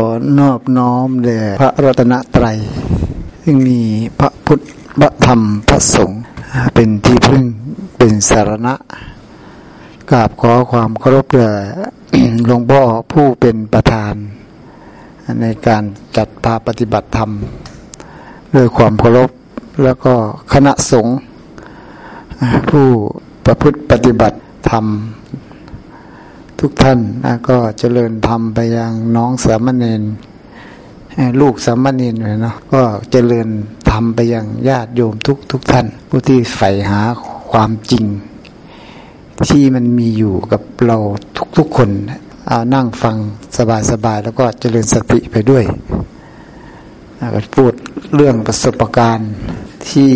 อนอบน้อมแด่พระรัตนตรัยซึ่งมีพระพุทธพระธรรมพระสงฆ์เป็นที่พึ่งเป็นสารณะกราบขอความเคารพแด่หลวงพ่อผู้เป็นประธาน ในการจัดพาปฏิบัติธรรม ด้วยความเคารพแล้วก็คณะสงฆ์ผู้ประพฤติปฏิบัติธรรม ทุกท่านนะก็เจริญธรรมไปยังน้องสามเณรลูกสามเณรเลยเนาะก็เจริญธรรมไปยังญาติโยมทุกทุกท่าน ผู้ที่ใฝ่หาความจริง ที่มันมีอยู่กับเราทุกๆคนเอานั่งฟังสบายๆแล้วก็เจริญสติไปด้วยก็พูดเรื่องประสบการณ์ที่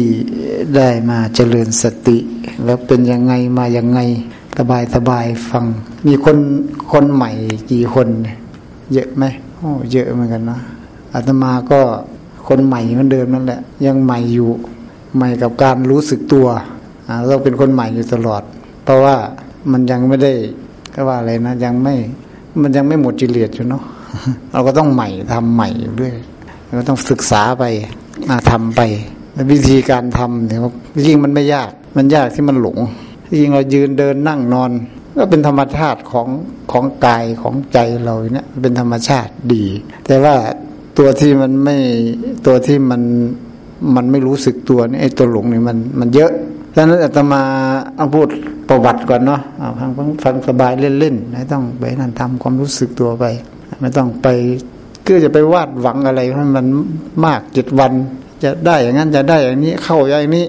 ได้มาเจริญสติ แล้วเป็นยังไงมายังไง สบายสบายฟัง มีคนคนใหม่กี่คน เยอะไหมโอ้เยอะเหมือนกันนะอาตมาก็คนใหม่เหมือนเดิมนั่นแหละ ยังใหม่อยู่ ใหม่กับการรู้สึกตัวเราเป็นคนใหม่อยู่ตลอด เพราะว่ามันยังไม่ได้ก็ว่าอะไรนะ ยังไม่ มันยังไม่หมดจิเลสอยู่เนาะเราก็ต้องใหม่ทำใหม่ด้วยเราก็ต้องศึกษาไปทำไปวิธีการทำเนี่ยยิ่งมันไม่ยาก มันยากที่มันหลง ที่จริงเรายืนเดินนั่งนอน ก็เป็นธรรมชาติของของกายของใจเราเนี่ยเป็นธรรมชาติดี แต่ว่าตัวที่มันไม่ตัวที่มันมันไม่รู้สึกตัวนี่ไอ้ตัวหลงนี่มันมันเยอะดังนั้นอาตมาเอาพูดประวัติก่อนเนาะฟังฟังฟังสบายเล่นๆไม่ต้องไปนั่นทำความรู้สึกตัวไป ไม่ต้องไปก็จะไปวาดหวังอะไรให้มันมากเจ็ดวัน จะได้อย่างนั้นจะได้อย่างนี้เข้าอย่างนี้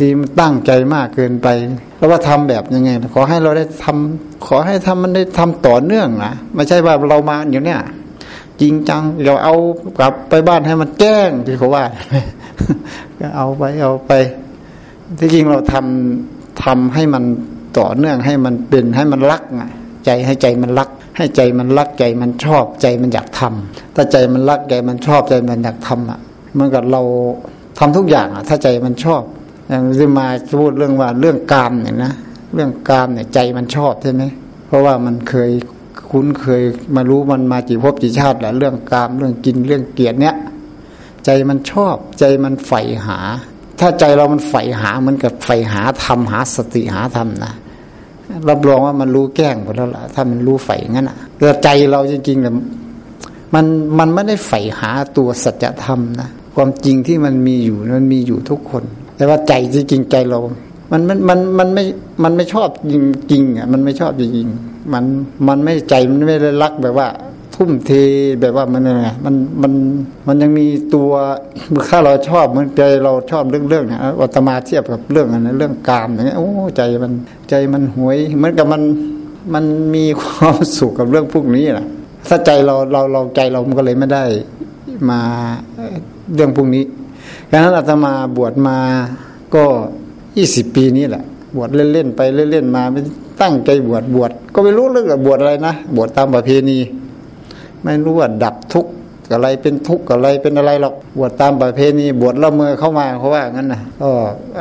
ทีมันตั้งใจมากเกินไป แล้วว่าทำแบบยังไง ขอให้เราได้ทำขอให้ทำมันได้ทำต่อเนื่องนะไม่ใช่ว่าเรามาอยู่เนี่ย จริงจังเราเอากลับไปบ้านให้มันแจ้งที่เขาว่าก็เอาไปเอาไป ที่จริงเราทำทำให้มันต่อเนื่องให้มันเป็นให้มันรักไงใจให้ใจมันรัก ให้ใจมันรักใจมันชอบใจมันอยากทำถ้าใจมันรักใจมันชอบใจมันอยากทำอะเมื่อกับเราทำทุกอย่างอะ ถ้าใจมันชอบ อย่างที่มาพูดเรื่องว่าเรื่องกามเนี่ยนะเรื่องกามเนี่ยใจมันชอบใช่ไหมเพราะว่ามันเคยคุ้นเคยมารู้มันมากี่ภพกี่ชาติแหละเรื่องกามเรื่องกินเรื่องเกียรติเนี่ย ใจมันชอบ ใจมันใฝ่หา ถ้าใจเรามันใฝ่หาเหมือนกับใฝ่หาธรรมหาสติหาธรรมนะรับรองว่ามันรู้แก้งหมดแล้วล่ะถ้ามันรู้ใฝ่งั้นอะแต่ใจเราจริงๆเนี่ยมันมันไม่ได้ใฝ่หาตัวสัจธรรมนะความจริงที่มันมีอยู่มันมีอยู่ทุกคน แต่ว่าใจจริงใจเรา มันมันมันมันไม่มันไม่ชอบจริงจริงอะมันไม่ชอบจริงมันมันไม่ใจมันไม่ได้รักแบบว่า ทุ่มเทแบบว่ามันไงมันมันมันยังมีตัวถ้าเราชอบมันใจเราชอบเรื่องเรื่องเนี่ยอัตมาเทียบกับเรื่องอะไรเรื่องกามอย่างเงี้ยโอ้ใจมันใจมันหวยเหมือนกับมันมันมีความสุขกับเรื่องพวกนี้แหละถ้าใจเราเราเราใจเรามันก็เลยไม่ได้มาเรื่องพวกนี้ ดังนั้นอาตมาบวชมาก็ยี่สิบปีนี้แหละ บวชเล่นๆไปเล่นๆมาไม่ตั้งใจบวชบวชก็ไม่รู้เรื่องบวชอะไรนะบวชตามประเพณี ไม่รู้ว่าดับทุกข์อะไรเป็นทุกข์อะไรเป็นอะไรหรอกบวชตามประเพณี บวชละเมอเข้ามาเขาว่างั้นนะก็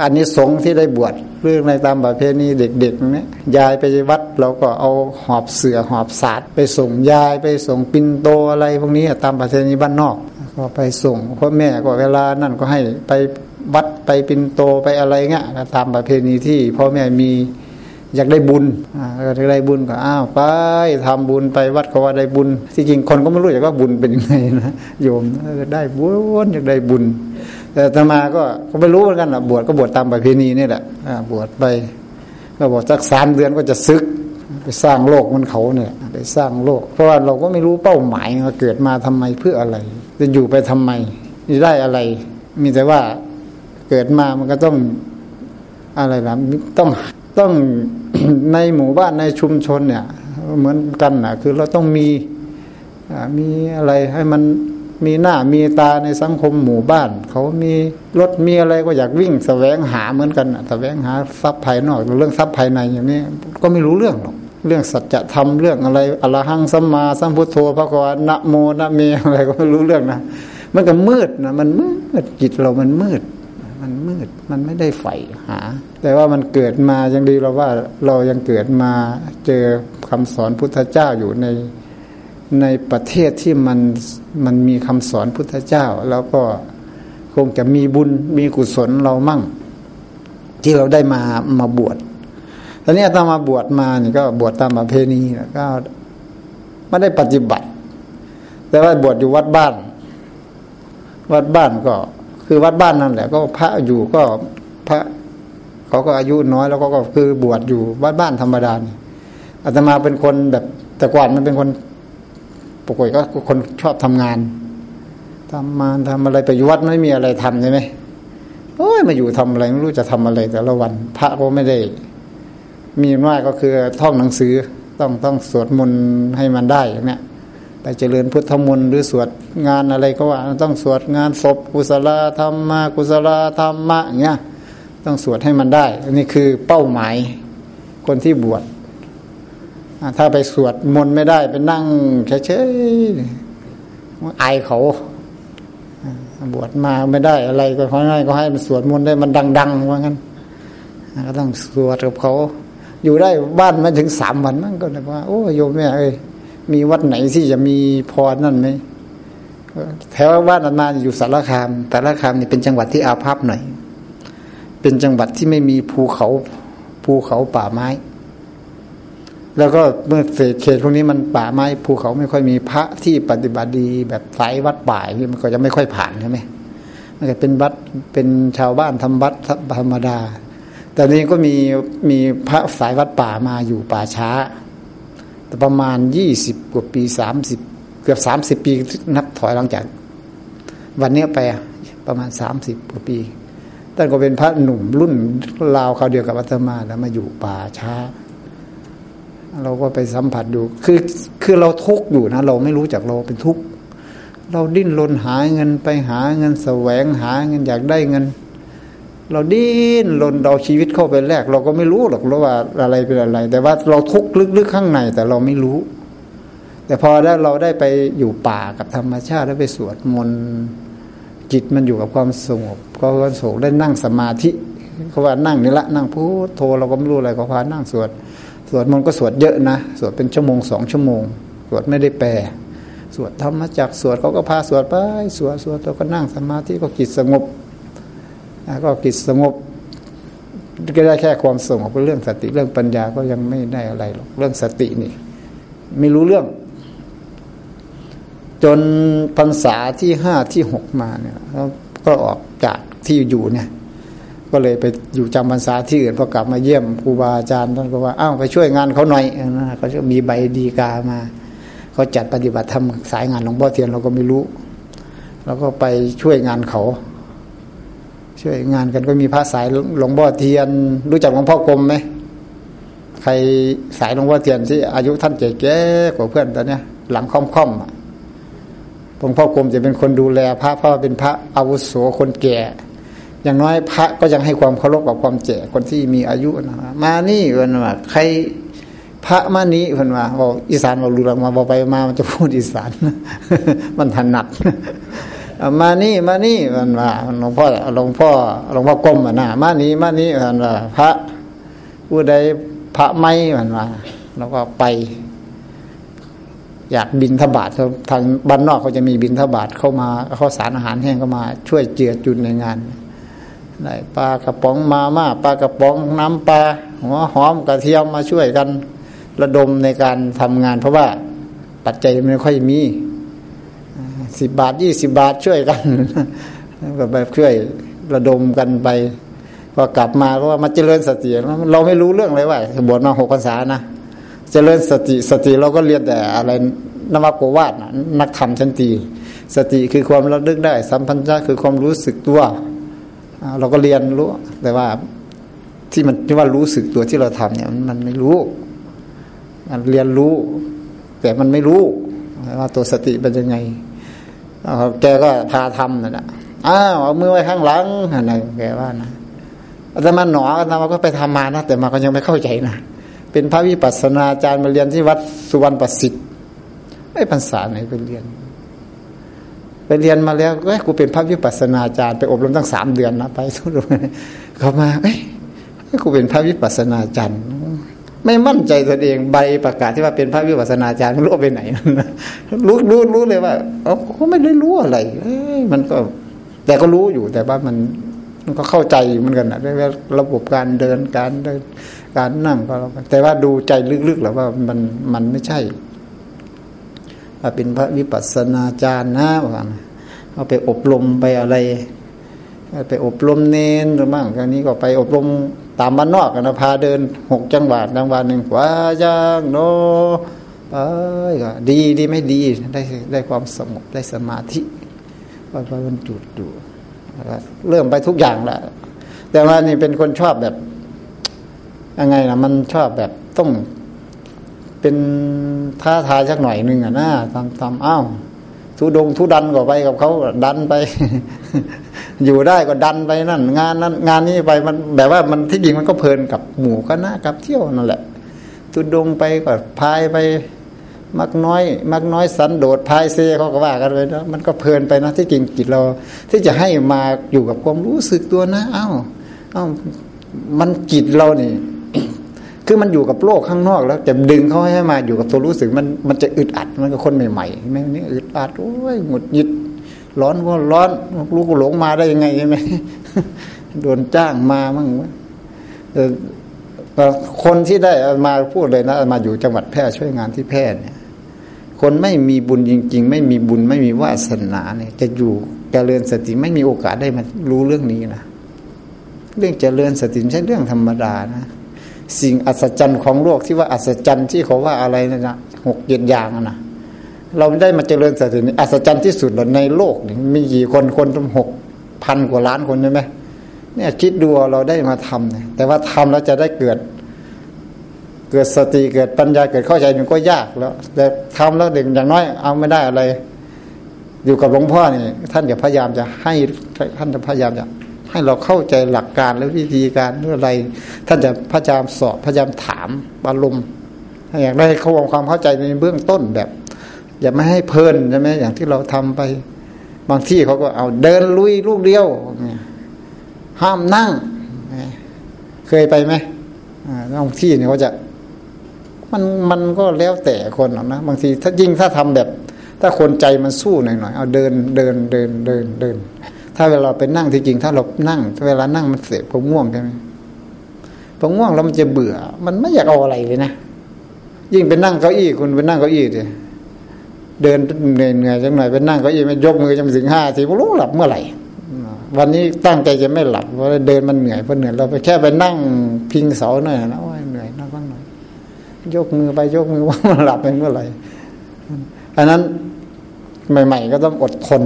อันนี้สงที่ได้บวชเรื่องในตามประเพณีเด็กๆนี้ยายไปวัดเราก็เอาหอบเสือหอบสาดไปส่งยายไปส่งปินโตอะไรพวกนี้ตามประเพณีบ้านนอก ก็ไปส่งพ่อแม่ก็เวลานั่นก็ให้ไปวัดไปปินโตไปอะไรเงี้ยตามประเพณีที่พ่อแม่มีอยากได้บุญอยากได้บุญก็อ้าวไปทำบุญไปวัดเขาว่าได้บุญที่จริงคนก็ไม่รู้อยากว่าบุญเป็นยังไงนะโยมได้บุญอยากได้บุญ แต่ธรรมาก็ก็ไม่รู้เหมือนกันนะบวชก็บวชตามประเพณีนี่แหละบวชไปก็บวชสักสามเดือนก็จะซึก ไปสร้างโลกมันเขาเนี่ยไปสร้างโลก เพราะว่าเราก็ไม่รู้เป้าหมายว่าเกิดมาทำไมเพื่ออะไร จะอยู่ไปทำไมจะได้อะไร มีแต่ว่าเกิดมามันก็ต้องอะไรล่ะต้องต้องในหมู่บ้านในชุมชนเนี่ย เหมือนกันนะคือเราต้องมีมีอะไรให้มันมีหน้ามีตาในสังคมหมู่บ้าน เขามีรถมีอะไรก็อยากวิ่งสแสวงหาเหมือนกันแสวงหาทรัพย์ภายนอก เรื่องทรัพย์ภายในอย่างนี้ก็ไม่รู้เรื่องหรอก เรื่องสัจธรรมเรื่องอะไรอรหังสัมมาสัมพุทโธพระกวานะโมนะเมอะไรก็ไม่รู้เรื่องนะมันก็มืดนะมันมืดจิตเรามันมืด มันมืดมันไม่ได้ใฝ่หา แต่ว่ามันเกิดมายังดีเราว่าเรายังเกิดมาเจอคำสอนพุทธเจ้าอยู่ในในประเทศที่มันมันมีคำสอนพุทธเจ้า แล้วก็คงจะมีบุญมีกุศลเรามั่ง ที่เราได้มามาบวช ตอนนี้ตามมาบวชมาเนี่ยก็บวชตามประเพณีก็ไม่ได้ปฏิบัติ แต่ว่าบวชอยู่วัดบ้าน วัดบ้านก็ คือวัดบ้านนั่นแหละ ก็พระอยู่ก็พระเขาก็อายุน้อยแล้วก็คือบวชอยู่วัดบ้านธรรมดาเนี่ยอาตมาเป็นคนแบบแต่ก่อนมันเป็นคนปกติก็คนชอบทำงานทำมาทำอะไรไปอยู่วัดไม่มีอะไรทำใช่ไหมโอ้ยมาอยู่ทำอะไรไม่รู้จะทำอะไรแต่ละวัน พระก็ไม่ได้ มีมากก็คือท่องหนังสือต้องต้องสวดมนต์ให้มันได้อย่างเนี้ยไปเจริญพุทธมนต์หรือสวดงานอะไรก็ว่า ต้องสวดงานศพกุศลธรรมะกุศลธรรมะอย่างเงี้ยต้องสวดให้มันได้ อันนี้คือเป้าหมายคนที่บวชถ้าไปสวดมนต์ไม่ได้ไปนั่งเฉยๆอายเขาบวชมาไม่ได้อะไรก็ขอให้ก็ให้มันสวดมนต์ได้มันดัง ๆ ว่างั้นก็ต้องสวดกับเขา อยู่ได้บ้านมาถึงสามวันนั่นก็เลยว่า โอ้โยมแม่เอ้ยมีวัดไหนที่จะมีพรนั่นไหมแถวบ้านมาอยู่สารคามสารคามนี่เป็นจังหวัดที่อาภัพหน่อย เป็นจังหวัดที่ไม่มีภูเขาภูเขาป่าไม้ แล้วก็เมื่อเศษเขตพวกนี้มันป่าไม้ภูเขาไม่ค่อยมีพระที่ปฏิบัติดีแบบสายวัดป่ายนี้มันก็จะไม่ค่อยผ่านใช่ไหมมันจะเป็นวัดเป็นชาวบ้านทำวัดธรรมดา แต่นี้ก็มีมีพระสายวัดป่ามาอยู่ป่าช้าแต่ประมาณยี่สิบกว่าปีสามสิบเกือบสามสิบปีนับถอยหลังจาก วันนี้ไปประมาณสามสิบกว่าปีท่านก็เป็นพระหนุ่มรุ่นราวเขาเดียวกับอาตมาแล้วมาอยู่ป่าช้า เราก็ไปสัมผัสดู คือคือเราทุกข์อยู่นะ เราไม่รู้จักเราเป็นทุกข์เราดิ้นรนหาเงินไปหาเงินแสวงหาเงินอยากได้เงิน เราดิ้นรนเราชีวิตเข้าไปแลกเราก็ไม่รู้หรอกว่าอะไรเป็นอะไร แต่ว่าเราทุกข์ลึกๆข้างในแต่เราไม่รู้ แต่พอได้เราได้ไปอยู่ป่ากับธรรมชาติได้ไปสวดมนต์จิตมันอยู่กับความสงบก็ความสงบได้นั่งสมาธิเขาว่านั่งนี่ละนั่งพูดโทเราก็ไม่รู้อะไรก็พานั่งสวด สวดมนต์ก็สวดเยอะนะสวดเป็นชั่วโมงสองชั่วโมง สวดไม่ได้แปลสวดธรรมจักสวดเขาก็พาสวดไป สวดสวดเราก็นั่งสมาธิก็จิตสงบ ก็จิตสงบก็ได้แค่ความสงบเรื่องสติเรื่องปัญญาก็ยังไม่ได้อะไรหรอกเรื่องสตินี่ ไม่รู้เรื่อง จนพรรษาที่ห้าที่หกมาเนี่ยก็ออกจากที่อยู่เนี่ย ก็เลยไปอยู่จำพรรษาที่อื่นพอกลับมาเยี่ยมครูบาอาจารย์ท่านก็ว่าอ้าวไปช่วยงานเขาหน่อยนะเขาจะมีใบดีกามาเขาจัดปฏิบัติทำสายงานหลวงพ่อเทียนเราก็ไม่รู้เราก็ไปช่วยงานเขา ช่วยงานกันก็มีพระสายหลวงพ่อเทียน รู้จักหลวงพ่อกรมไหมใครสายหลวงพ่อเทียนที่อายุท่านแก่ๆกว่าเพื่อนตอนเนี้ย หลังค่อมๆหลวงพ่อกรมจะเป็นคนดูแลพระเพราะเป็นพระอาวุโสคนแก่ อย่างน้อยพระก็ยังให้ความเคารพกับความแก่คนที่มีอายุนะมานี่เพ่นว่าใครพระมานี้เพ่นว่าบอกอีสานบอกรู้ลังมาบอกไปมามันจะพูดอีสาน มันถนัด มานี่มานี่เพิ่นว่าหลวงพ่อหลวงพ่อหลวงพ่อกรมอะนะมานี้มานี้เพิ่นว่าพระผู้ใดพระไม่เพิ่นว่าแล้วก็ไป อยากบินทบาททางบ้านนอกเขาจะมีบินทบาทเข้ามาเขาสารอาหารแห้งเข้ามา ช่วยเจือจุนในงานได้ปลากระป๋องมาม่าปลากระป๋องน้ำปลาหัวหอมกระเทียมมาช่วยกัน ระดมในการทำงาน เพราะว่าปัจจัยไม่ค่อยมี สิบบาทยี่สิบาทช่วยกันแบบช่วยระดมกันไปพอกลับมาก็ว่ามาเจริญสติเราไม่รู้เรื่องเลยว่าบวชมาหกพรรษานะเจริญสติสติเราก็เรียนแต่อะไรนวโกวาดนักธรรมชั้นตีสติคือความระลึกได้ สัมพัญญะคือความรู้สึกตัว เราก็เรียนรู้ แต่ว่าที่มันที่ว่ารู้สึกตัวที่เราทำเนี่ยมันไม่รู้มันเรียนรู้ แต่มันไม่รู้ว่าตัวสติเป็นยังไง แกก็พาทำนั่นแหละอ้าวเอามือไว้ข้างหลังอะไรแกว่านะแต่มาหนออาตมาก็ไปทำมานะแต่มาก็ยังไม่เข้าใจนะเป็นพระวิปัสสนาจารย์มาเรียนที่วัดสุวรรณประสิทธิ์ไอ้พรรษาไหนไปเรียนไปเรียนมาแล้วเอ้ยกูเป็นพระวิปัสสนาจารย์ไปอบรมตั้งสามเดือนนะไปสุดเขามาเอ้ยกูเป็นพระวิปัสสนาจารย์ ไม่มั่นใจตัวเองใบประกาศที่ว่าเป็นพระวิปัสสนาจารย์รู้ไปไหน รู้รู้รู้เลยว่าเขาไม่ได้รู้อะไรมันก็ แต่ก็รู้อยู่แต่ว่ามันมันก็เข้าใจเหมือนกันนะระบบการเดินการเดินการนั่งก็แล้วแต่ว่าดูใจลึกๆแล้วว่ามันมันไม่ใช่ว่าเป็นพระวิปัสสนาจารย์นะว่าเอาไปอบรมไปอะไร ไปอบรมเน้นหรือมั่งครั้นี้ก็ไปอบรม ตามบ้านนอกนะพาเดินหกจังหวัดจังหวัดหนึ่งว่าย่างโนไปก็ดีดีไม่ดีได้ได้ความสงบได้สมาธิไปไปบรรจุดูเริ่มไปทุกอย่างแหละแต่ว่านี่เป็นคนชอบแบบยังไงนะมันชอบแบบต้องเป็นท้าทายสักหน่อยหนึ่งอะนะทำทำอ้าวทุดงทุดันก็ไปกับเขาดันไป อยู่ได้ก็ดันไปนั่น งานนั้น งานนี้ไปมันแบบว่ามันที่จริงมันก็เพลินกับหมู่คณะกับเที่ยวนั่นแหละทุดงไปก็พายไปมักน้อย มักน้อยสันโดดพายเซเขาก็ว่ากันไปนะมันก็เพลินไปนะที่จริงจิตเรา ที่จะให้มาอยู่กับความรู้สึกตัวนะ เอ้าเอ้ามันจิตเรานี่คือมันอยู่กับโลกข้างนอกแล้วจะดึงเขาให้มาอยู่กับตัวรู้สึกมันมันจะอึดอัดมันก็คนใหม่ๆไม่นี่อึดอัดโอ้ยหงุดหงิด ร้อนก็ร้อนลูกหลงมาได้ยังไงใช่ไหมโดนจ้างมามั่งคนที่ได้มาพูดเลยนะ มาอยู่จังหวัดแพร่ช่วยงานที่แพร่เนี่ย คนไม่มีบุญจริง ๆ ไม่มีบุญไม่มีวาสนาเนี่ย จะอยู่เจริญสติไม่มีโอกาสได้มารู้เรื่องนี้นะเรื่องเจริญสติไม่ใช่เรื่องธรรมดานะสิ่งอัศจรรย์ของโลกที่ว่าอัศจรรย์ที่เขาว่าอะไรนะหกเจ็ดอย่างนะ เราไม่ได้มาเจริญสติอัศจรรย์ที่สุดในโลกมีกี่คนคนทั้งหกพันกว่าล้านคนใช่ไหมเนี่ยคิดดูเราได้มาทำเนี่ยแต่ว่าทำแล้วจะได้เกิด เกิดสติเกิดปัญญาเกิดเข้าใจมันก็ยากแล้ว แต่ทำแล้วเด็กอย่างน้อย เอาไม่ได้อะไร อยู่กับหลวงพ่อนี่ท่านจะพยายามจะให้ท่านจะพยายามจะให้เราเข้าใจหลักการและวิธีการเรื่ออะไร ท่านจะพยายามสอบพยายามถามอารมณ์ถ้าอยากได้เข้าความเข้าใจในเบื้องต้นแบบ อย่าไม่ให้เพลินใช่ไหมอย่างที่เราทำไป บางที่เขาก็เอาเดินลุยลูกเดียว ห้ามนั่ง เคยไปไหมบางที่เนี่ยเขาจะมันมันก็แล้วแต่คนหรอกนะบางทีถ้ายิ่งถ้าทำแบบ ถ้าคนใจมันสู้หน่อยหน่อยเอาเดินเดินเดินเดินเดิน ถ้าเวลาไปนั่งที่จริงถ้าเรานั่งเวลานั่งมันเสียพอง่วงใช่ไหมพอง่วงแล้วมันจะเบื่อ มันไม่อยากเอาอะไรเลยนะ ยิ่งไปนั่งเก้าอี้คุณไปนั่งเก้าอี้ดิเดิน เหนื่อยเหนื่อยๆจังหน่อยไปนั่งก้าอี้ไม่ยกมือจนถึงห้าทีไม่รู้หลับเมื่อไหร่วันนี้ตั้งใจจะไม่หลับเพราะเดินมันเหนื่อยเพราะเหนื่อยเราไปแค่ไปนั่งพิงเสาหน่อยนะว่าเหนื่อยนั่งบ้างหน่อยยกมือไปยกมือว่ามันหลับเป็นเมื่อไหร่อันนั้นใหม่ ๆ ก็ต้องอดทน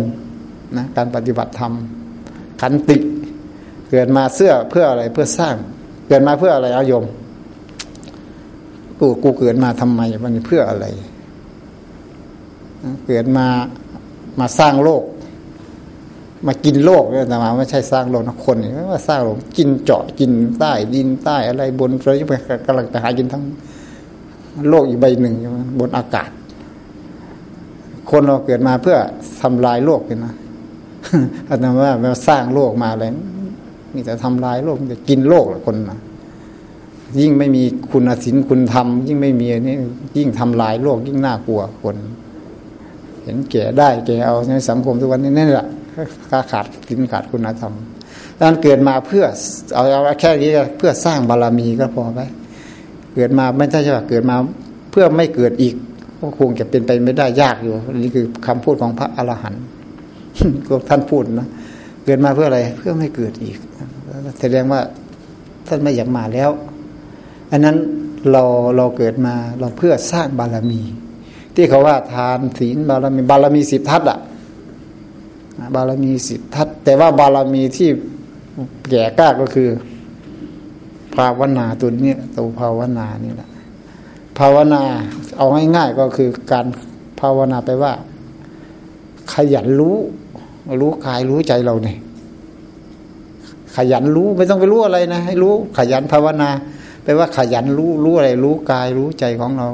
นะการปฏิบัติธรรมขันติ เกิดมาเสื้อเพื่ออะไรเพื่อสร้าง เกิดมาเพื่ออะไรอายมกูกูเกิดมาทำไมมันเพื่ออะไร เกิดมามาสร้างโลก มากินโลกเนี่ยแต่มาไม่ใช่สร้างโลกนะคนนี่ไม่ว่าสร้างโลกกินเจาะกินใต้ดินใต้อะไรบนเราไปกำลังไปหากินทั้งโลกอีกใบหนึ่งบนอากาศ คนเราเกิดมาเพื่อทำลายโลกเลยนะอาจารย์ว่ามาสร้างโลกมาเลยมีแต่ทำลายโลกจะกินโลกคนนะยิ่งไม่มีคุณศีลคุณธรรมยิ่งไม่มีนี่ยิ่งทำลายโลกยิ่งน่ากลัวคน เห็นแก่ได้แก่เอาในสังคมทุกวันนี้นั่นแหละขาขาดกินขาดคุณธรรมดังนั้นเกิดมาเพื่อเอาเอาแค่นี้เพื่อสร้างบารรมีก็พอไปเกิดมาไม่ใช่ใช่เกิดมาเพื่อไม่เกิดอีกก็คงจะเป็นไปไม่ได้ยากอยู่นี่คือคำพูดของพระอรหันต์ก็ท่านพูดนะเกิดมาเพื่ออะไรเพื่อไม่เกิดอีกแสดงว่าท่านไม่อยากมาแล้ว อันนั้นเราเราเกิดมาเราเพื่อสร้างบารมี ที่เขาว่าทานศีลบารมีบารมีสิบทัศอะบารมีสิบทัศแต่ว่าบารมีที่แก่กล้าก็คือ ภาวนาตัวนี้ตัวภาวนานี่แหละภาวนาเอาง่ายๆก็คือการภาวนาไปว่า ขยันรู้ รู้กายรู้ใจเราเนี่ยขยันรู้ไม่ต้องไปรู้อะไรนะ ให้รู้ขยันภาวนาแปลว่าขยันรู้รู้อะไรรู้กายรู้ใจของเรา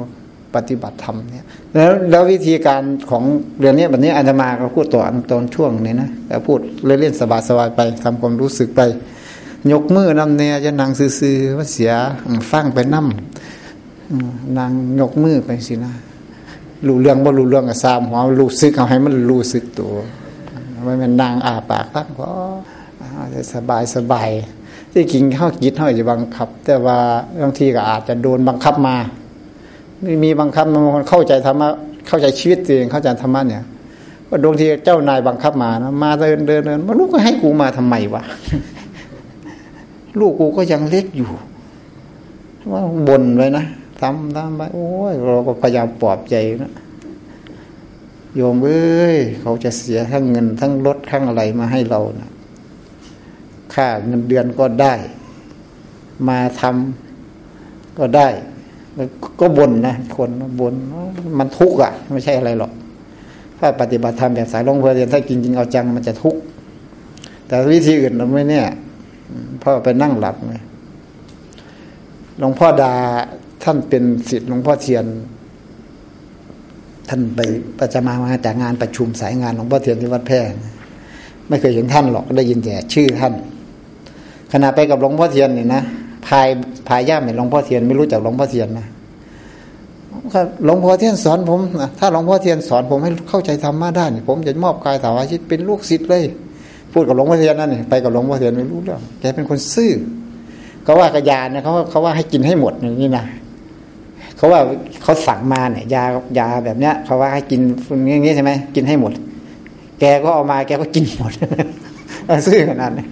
ปฏิบัติธรรมเนี่ย แล้วแล้ววิธีการของเรื่องนี้แบบนี้อาจมาก็พูดต่อตอนช่วงนี้นะแต่พูดเล่นๆสบายๆไปทำความรู้สึกไป ยกมือนำเนี่ยจะนั่งซื่อๆว่าเสียฟังไปนั่มนางยกมือไปสินะรู้เรื่องบ่รู้เรื่องกับซามหัวรู้สึกเอาให้มันรู้สึกตัวไม่เป็นนางอาปากพักก็สบายสบายที่กินข้าวกินเท่าจะบังคับ แต่ว่าบางทีก็อาจจะโดนบังคับมา ม่มีบังคับบางคนเข้าใจธรรมะเข้าใจชีวิตตัวเองเข้าใจธรรมะเนี่ยว่าดวงทีเจ้านายบังคับมานะมาเดินเดินเดินมาลูกก็ให้กูมาทำไมวะลูกกูก็ยังเล็กอยู่ว่าบ่นไว้นะทำทำไปโอ้ยเราก็พยายามปลอบใจนะโยมเอ้ยเขาจะเสียทั้งเงินทั้งรถทั้งอะไรมาให้เรานะค่าเงินเดือนก็ได้ มาทำก็ได้ ก็บ่นนะคนบ่นมันทุกข์อะ ไม่ใช่อะไรหรอก ถ้าปฏิบัติธรรมแบบสายลงเพลินถ้าจริงๆเอาจังมันจะทุกข์แต่วิธีอื่นเราไม่เนี่ยพ่อไปนั่งหลับไงหลวงพ่อดาท่านเป็นศิษย์หลวงพ่อเทียน ท่านไปประจมามาจากงานประชุมสายงานหลวงพ่อเทียนที่วัดแพร่ไม่เคยเห็นท่านหรอกได้ยินแต่ชื่อท่านขณะไปกับหลวงพ่อเทียนเนี่ยนะ สะพายสะพายย่ามเห็นหลวงพ่อเทียนไม่รู้จักหลวงพ่อเทียนนะหลวงพ่อเทียนสอนผมนะถ้าหลวงพ่อเทียนสอนผมให้เข้าใจธรรมะได้ผมจะมอบกายถวายชีวิตเป็นลูกศิษย์เลย พูดกับหลวงพ่อเทียนนั่นนี่ไปกับหลวงพ่อเทียนไม่รู้เรื่องแกเป็นคนซื่อเขาว่ากระยาเนี่ยเขาเขาว่าให้กินให้หมดอย่างนี้นะเขาว่าเขาสั่งมาเนี่ย ยายาแบบเนี้ยเขาว่าให้กินอย่างนี้ใช่ไหมกินให้หมด แกก็เอามาแกก็กินหมดซื่อขนาดนี้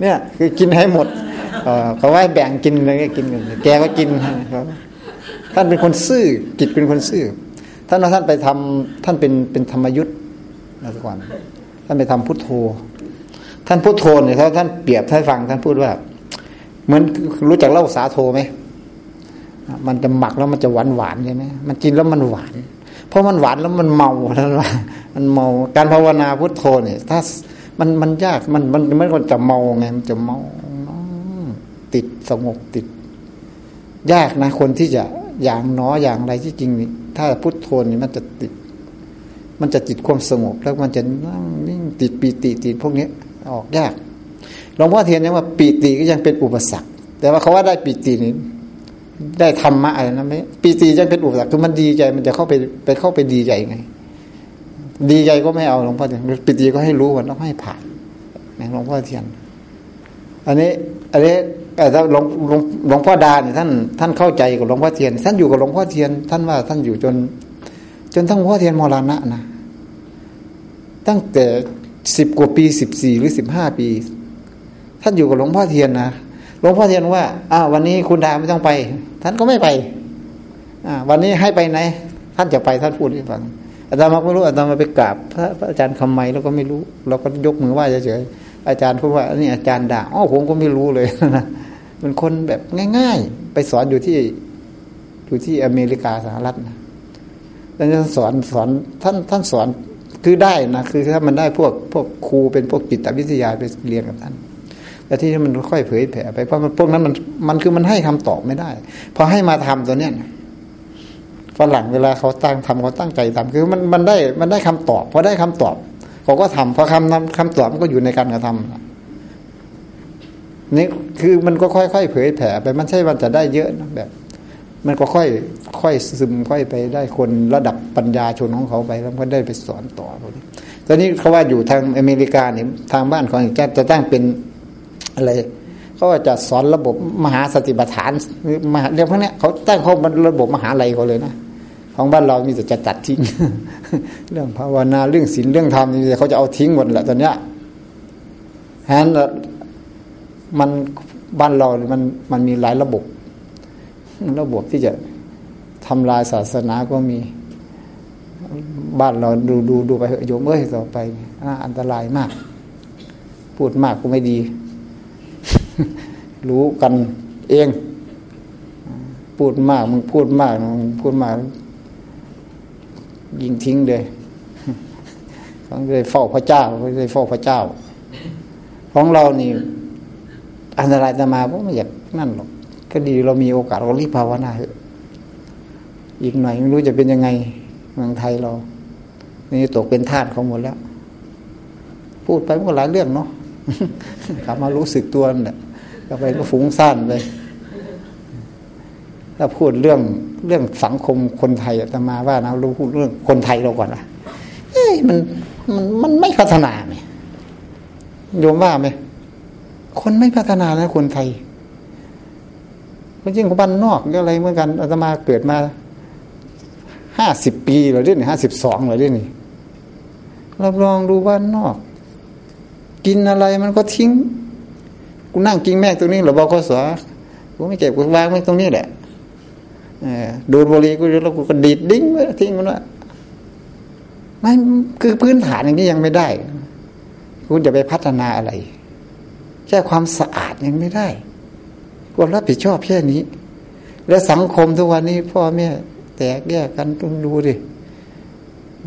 เนี่ย คือกินให้หมด เขาว่าแบ่งกินเลยกินกันแกก็กินท่านเป็นคนซื่อกิจเป็นคนซื่อ ท่านเอาท่านไปทำท่านเป็นเป็นธรรมยุทธ์นะก่อนท่านไปทำพุทโธ ท่านพุทโธเนี่ยท่านเปรียบให้ฟังท่านพูดว่า เหมือนรู้จักเล่าสาโทไหมมันจะหมักแล้วมันจะหวานหวานใช่ไหมมันกินแล้วมันหวาน เพราะมันหวานแล้วมันเมาแล้วมันเมาการภาวนาพุทโธเนี่ยถ้ามันมันยากมันมันมันก็จะเมาไงมันจะเมา ติดสงบติด ยากนะคนที่จะอย่างน้ออย่างไรที่จริงนี่ถ้าพุทโธนี่มันจะติด มันจะจิตความสงบ แล้วมันจะนั่งนิ่งติดปีติติดพวกนี้ออกยากหลวงพ่อเทียนเนี่ยว่าปีติก็ยังเป็นอุปสรรค แต่ว่าเขาว่าได้ปีตินี้ได้ธรรมะอะไรนะไม่ปีติจะเป็นอุปสรรคคือมันดีใจมันจะเข้าไปไปเข้าไปดีใจไง ดีใจก็ไม่เอาหลวงพ่อเทียนปีติก็ให้รู้ว่าต้องให้ผ่านหลวงพ่อเทียน อันนี้ อันนี้ แต่หลวงหลวงหลวงพ่อดาเนี่ยท่านท่านเข้าใจกับหลวงพ่อเทียน ท่านอยู่กับหลวงพ่อเทียน ท่านว่าท่านอยู่จน จนทั้งหลวงพ่อเทียนมรณะนะตั้งแต่สิบกว่าปีสิบสี่หรือสิบห้าปี ท่านอยู่กับหลวงพ่อเทียนนะหลวงพ่อเทียนว่าอ้าวันนี้คุณดาไม่ต้องไป ท่านก็ไม่ไปอ่าวันนี้ให้ไปไหน ท่านจะไปท่านพูดให้ฟังอาจารย์มาไม่รู้อาจารย์มาไปกราบพระอาจารย์คำไมแล้วก็ไม่รู้ เราก็ยกมือไหว้เฉยๆอาจารย์พูดว่านี่อาจารย์ด่าอ๋อผมก็ไม่รู้เลยนะ เป็นคนแบบง่าย ๆ ไปสอนอยู่ที่อยู่ที่อเมริกาสหรัฐนะแล้วท่านสอนสอนท่านท่านสอนคือได้นะคือถ้ามันได้พวกพวกครูเป็นพวกจิตวิทยาไปเรียนกับท่านแต่ที่มันค่อยเผยแผ่ไปเพราะมันพวกนั้นมันมันคือมันให้คำตอบไม่ได้พอให้มาทำตัวเนี้ยฝรั่งเวลาเขาตั้งทำเขาตั้งใจทำคือมันมันได้มันได้คำตอบพอได้คำตอบเขาก็ทำพอคำคำตอบมันก็อยู่ในการกระทำ นี่คือมันก็ค่อยๆเผยแผ่ไปมันใช่ว่าจะได้เยอะนะแบบ มันก็ค่อยค่อยซึมค่อยไปได้คนระดับปัญญาชนของเขาไป แล้วก็ได้ไปสอนต่อพวกนี้ตอนนี้เขาว่าอยู่ทางอเมริกาเนี่ยทางบ้านของแกจะตั้งเป็นอะไรเขาจะสอนระบบมหาสติปัฏฐานมหาเรื่องพวกนี้เขาตั้งเขาระบบมหาลัยเขาเลยนะของบ้านเรามีแต่จะตัดทิ้ง เรื่องภาวนาเรื่องศีลเรื่องธรรมนี่เขาจะเอาทิ้งหมดแหละตอนเนี้ยฉะนั้น มันบ้านเรา มันมันมีหลายระบบ ระบบที่จะทำลายศาสนาก็มี บ้านเราดูดูดูไปโยมเอ้ยต่อไปอันตรายมาก พูดมากก็ไม่ดี รู้กันเอง พูดมากมึงพูดมากมึงพูดมาก ยิงทิ้งเลยเขาเลยเฝ้าพระเจ้าเขาเลยเฝ้าพระเจ้า ของเรานี่ อันตรายจะมาเพราะไม่อยากนั่นหรอกก็ดีเรามีโอกาสเรารีบภาวนาเถอะอีกหน่อยไม่รู้จะเป็นยังไงเมืองไทยเรา นี่ตกเป็นทาสของหมดแล้ว พูดไปมันก็หลายเรื่องเนาะกลับมารู้สึกตัวนั่นแหละก็ไปก็ฟุ้งซ่านเลยถ้าพูดเรื่องเรื่องสังคมคนไทยจะมาว่านะรู้พูดเรื่องคนไทยเราก่อนว่าเอ้ยมันมันมันไม่พัฒนาไหมโยมว่าไหม คนไม่พัฒนานะคนไทยจริงของบ้านนอกอะไรเหมือนกันอาตมาเกิดมาห้าสิบปีเหรอเรื่องห้าสิบสองเหรอเรื่องนี้รับรองดูบ้านนอก กินอะไรมันก็ทิ้ง กูนั่งกินแม่ตรงนี้หรือบกสกูไม่เก็บกูวางไว้ตรงนี้แหละดูดบุหรี่กูแล้วกูก็ดีดดิ้งไว้ทิ้งมันว่าไม่คือพื้นฐานอย่างนี้ยังไม่ได้ คุณจะไปพัฒนาอะไร แค่ความสะอาดยังไม่ได้ความรับผิดชอบแค่นี้ แล้วสังคมทุกวันนี้ พ่อแม่แตกแยกกันต้องดูดิ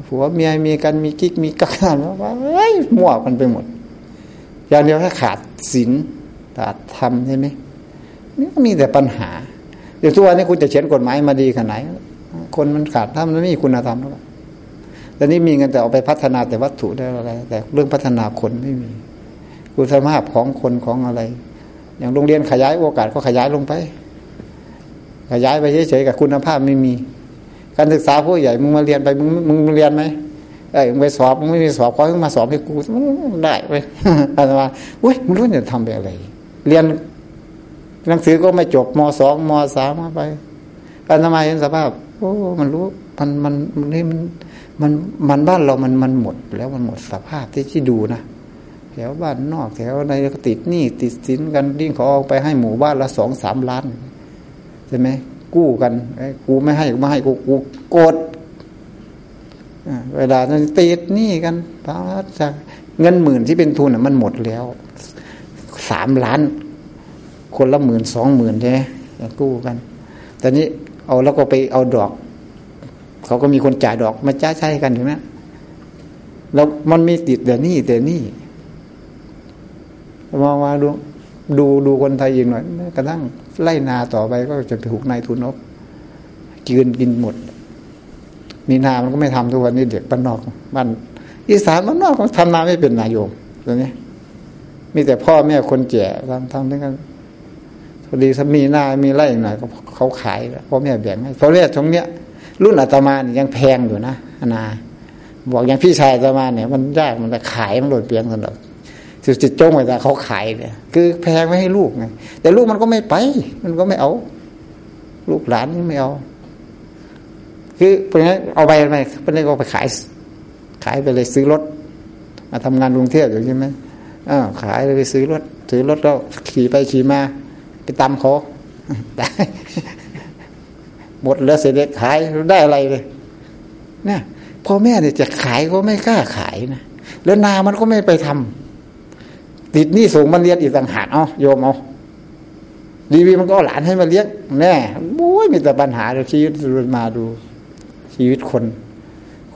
ผัวเมียมีกันมีกิ๊กมีกักกันว่าเฮ้ยมั่วกันไปหมด อย่างเดียวแค่ขาดศีลขาดธรรมใช่ไหมนี่มีแต่ปัญหาเดี๋ยวทุกวันนี้คุณจะเขียนกฎหมายมาดีขนาดไหน คนมันขาดธรรมมันไม่มีคุณธรรมแล้วแต่นี้มีเงินแต่เอาไปพัฒนาแต่วัตถุได้อะไร แต่เรื่องพัฒนาคนไม่มี คุณภาพของคนของอะไร อย่างโรงเรียนขยายโอกาสก็ขยายลงไป ขยายไปเฉยๆกับคุณภาพไม่มี การศึกษาผู้ใหญ่มึงมาเรียนไปมึงมึงเรียนไหมเอ้ยมึงไปสอบมึงไม่มีสอบขอให้มาสอบให้กูได้ไปอาจารย์เว้ยมึงรู้จะทำไปอะไร เรียนหนังสือก็ไม่จบมสองมสามมาไปการทำไมเห็นสภาพโอ้มันรู้มันมันนี่มันมันมันบ้านเรามันมันหมด แล้วมันหมดสภาพที่ที่ดูนะ วบ้านนอกแถวในก็ติดหนี้ติดสินกันดิ้งขอเอาไปให้หมู่บ้านละสองสามล้านใช่ไหมกู้กันไอ้กูไม่ให้ไม่ให้กูกูโกรธเวลาติดหนี้กันพระจากเงินหมื่นที่เป็นทุนมันหมดแล้วสามล้าน คนละหมื่นสองหมื่นใช่ไหมกู้กันตอนนี้เอาแล้วก็ไปเอาดอก เขาก็มีคนจ่ายดอกมาจ้าใช้กันถูกไหมแล้วมันมีติดแต่นี่แต่นี่ มามาดูดูดูคนไทยอีกหน่อยกระทั่งไล่นาต่อไปก็จะไปถูกนายทุนนกจืนกินหมด มีนามันก็ไม่ทำทุกวันนี้เด็กบ้านนอกบ้านอีสานบ้านนอกก็ทำนาไม่เป็นนายโยมตรงนี้ มีแต่พ่อแม่คนแก่ทำทำด้วยกันพอดีถ้ามีนามีไร่หน่อยก็เขาขายพ่อแม่แบ่งให้เพราะเรียกตรงเนี้ย รุ่นอาตมาเนี่ยยังแพงอยู่นะนา บอกอย่างพี่ชายอาตมาเนี่ย มันยากมันจะขายมันโดดเปลียงสนุก สุดจิตจงไปแต่เขาขายเนี่ย คือแพงไม่ให้ลูกไงแต่ลูกมันก็ไม่ไป มันก็ไม่เอา ลูกหลานไม่เอา คือเป็นไงเอาไปไหมเป็นไงก็ไปขาย ขายไปเลยซื้อรถมาทำงานกรุงเทพอยู่ใช่ไหมอ่าขายเลยไปซื้อรถซื้อรถก็ขี่ไปขี่มา ไปตำเขาได้หมดแล้วเสร็จขายได้อะไรเลยเนี่ยพ่อแม่เนี่ยจะขายก็ไม่กล้าขายนะแล้วนามันก็ไม่ไปทำ ติดนี่ส่งมันเรียนอีกต่างหากเอาโยมเอาดีวีมันก็หลานให้มาเลี้ยงแน่โอ้ยมีแต่ปัญหาเราชีวิตมาดู ชีวิตคน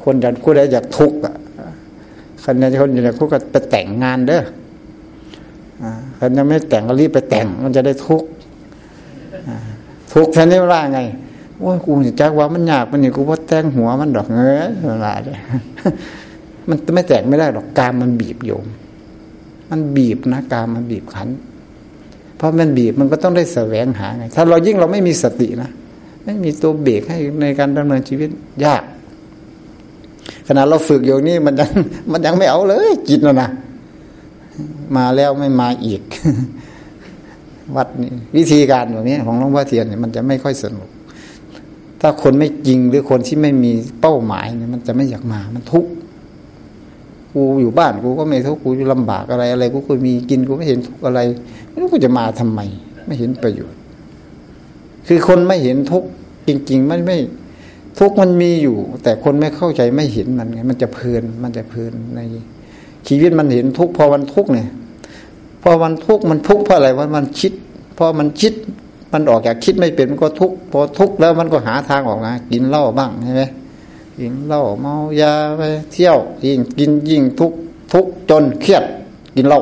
คนอยากคนใดอยากทุกข์อะคนในคนอยู่ในคุกก็ไปแต่งงานเด้อคนยังไม่แต่งก็รีบไปแต่ง มันจะได้ทุกข์ทุกข์แค่นี้ว่าไงว่ากูจักว่ามันยากมันนี่กูว่าแต่งหัวมันดอกเงยเวลาเลยมันไม่แต่งไม่ได้ดอกกามมันบีบโยม มันบีบนะกามมันบีบขันเพราะมันบีบมันก็ต้องได้แสวงหาไง ถ้าเรายิ่งเราไม่มีสตินะไม่มีตัวเบรกให้ในการดำเนินชีวิตยาก ขณะเราฝึกอยู่นี่มันยังมันยังไม่เอาเลยจิตนะนะมาแล้วไม่มาอีก วัดนี่วิธีการแบบนี้ของหลวงพ่อเทียนเนี่ยมันจะไม่ค่อยสนุก ถ้าคนไม่จริงหรือคนที่ไม่มีเป้าหมายเนี่ยมันจะไม่อยากมามันทุกข์ กูอยู่บ้านกูก็ไม่ทุกข์กูลำบากอะไรอะไรกูก็มีกินกูไม่เห็นทุกข์อะไรไม่รู้กูจะมาทำไม ไม่เห็นประโยชน์ คือคนไม่เห็นทุกข์จริง ๆ มันไม่ทุกข์มันมีอยู่ แต่คนไม่เข้าใจไม่เห็นมันไงมันจะเพลินมันจะเพลินใน ชีวิตมันเห็นทุกข์พอวันทุกข์เนี่ยพอวันทุกข์มันทุกข์เพราะอะไรวันมันคิดพอมันคิดมันออกจากคิดไม่เป็นมันก็ทุกข์พอทุกข์แล้วมันก็หาทางออกนะกินเหล้าบ้างใช่ไหม กินเหล้าเมายาไปเที่ยวยิ่งกินยิ่งทุกทุกจนเครียดกินเหล้า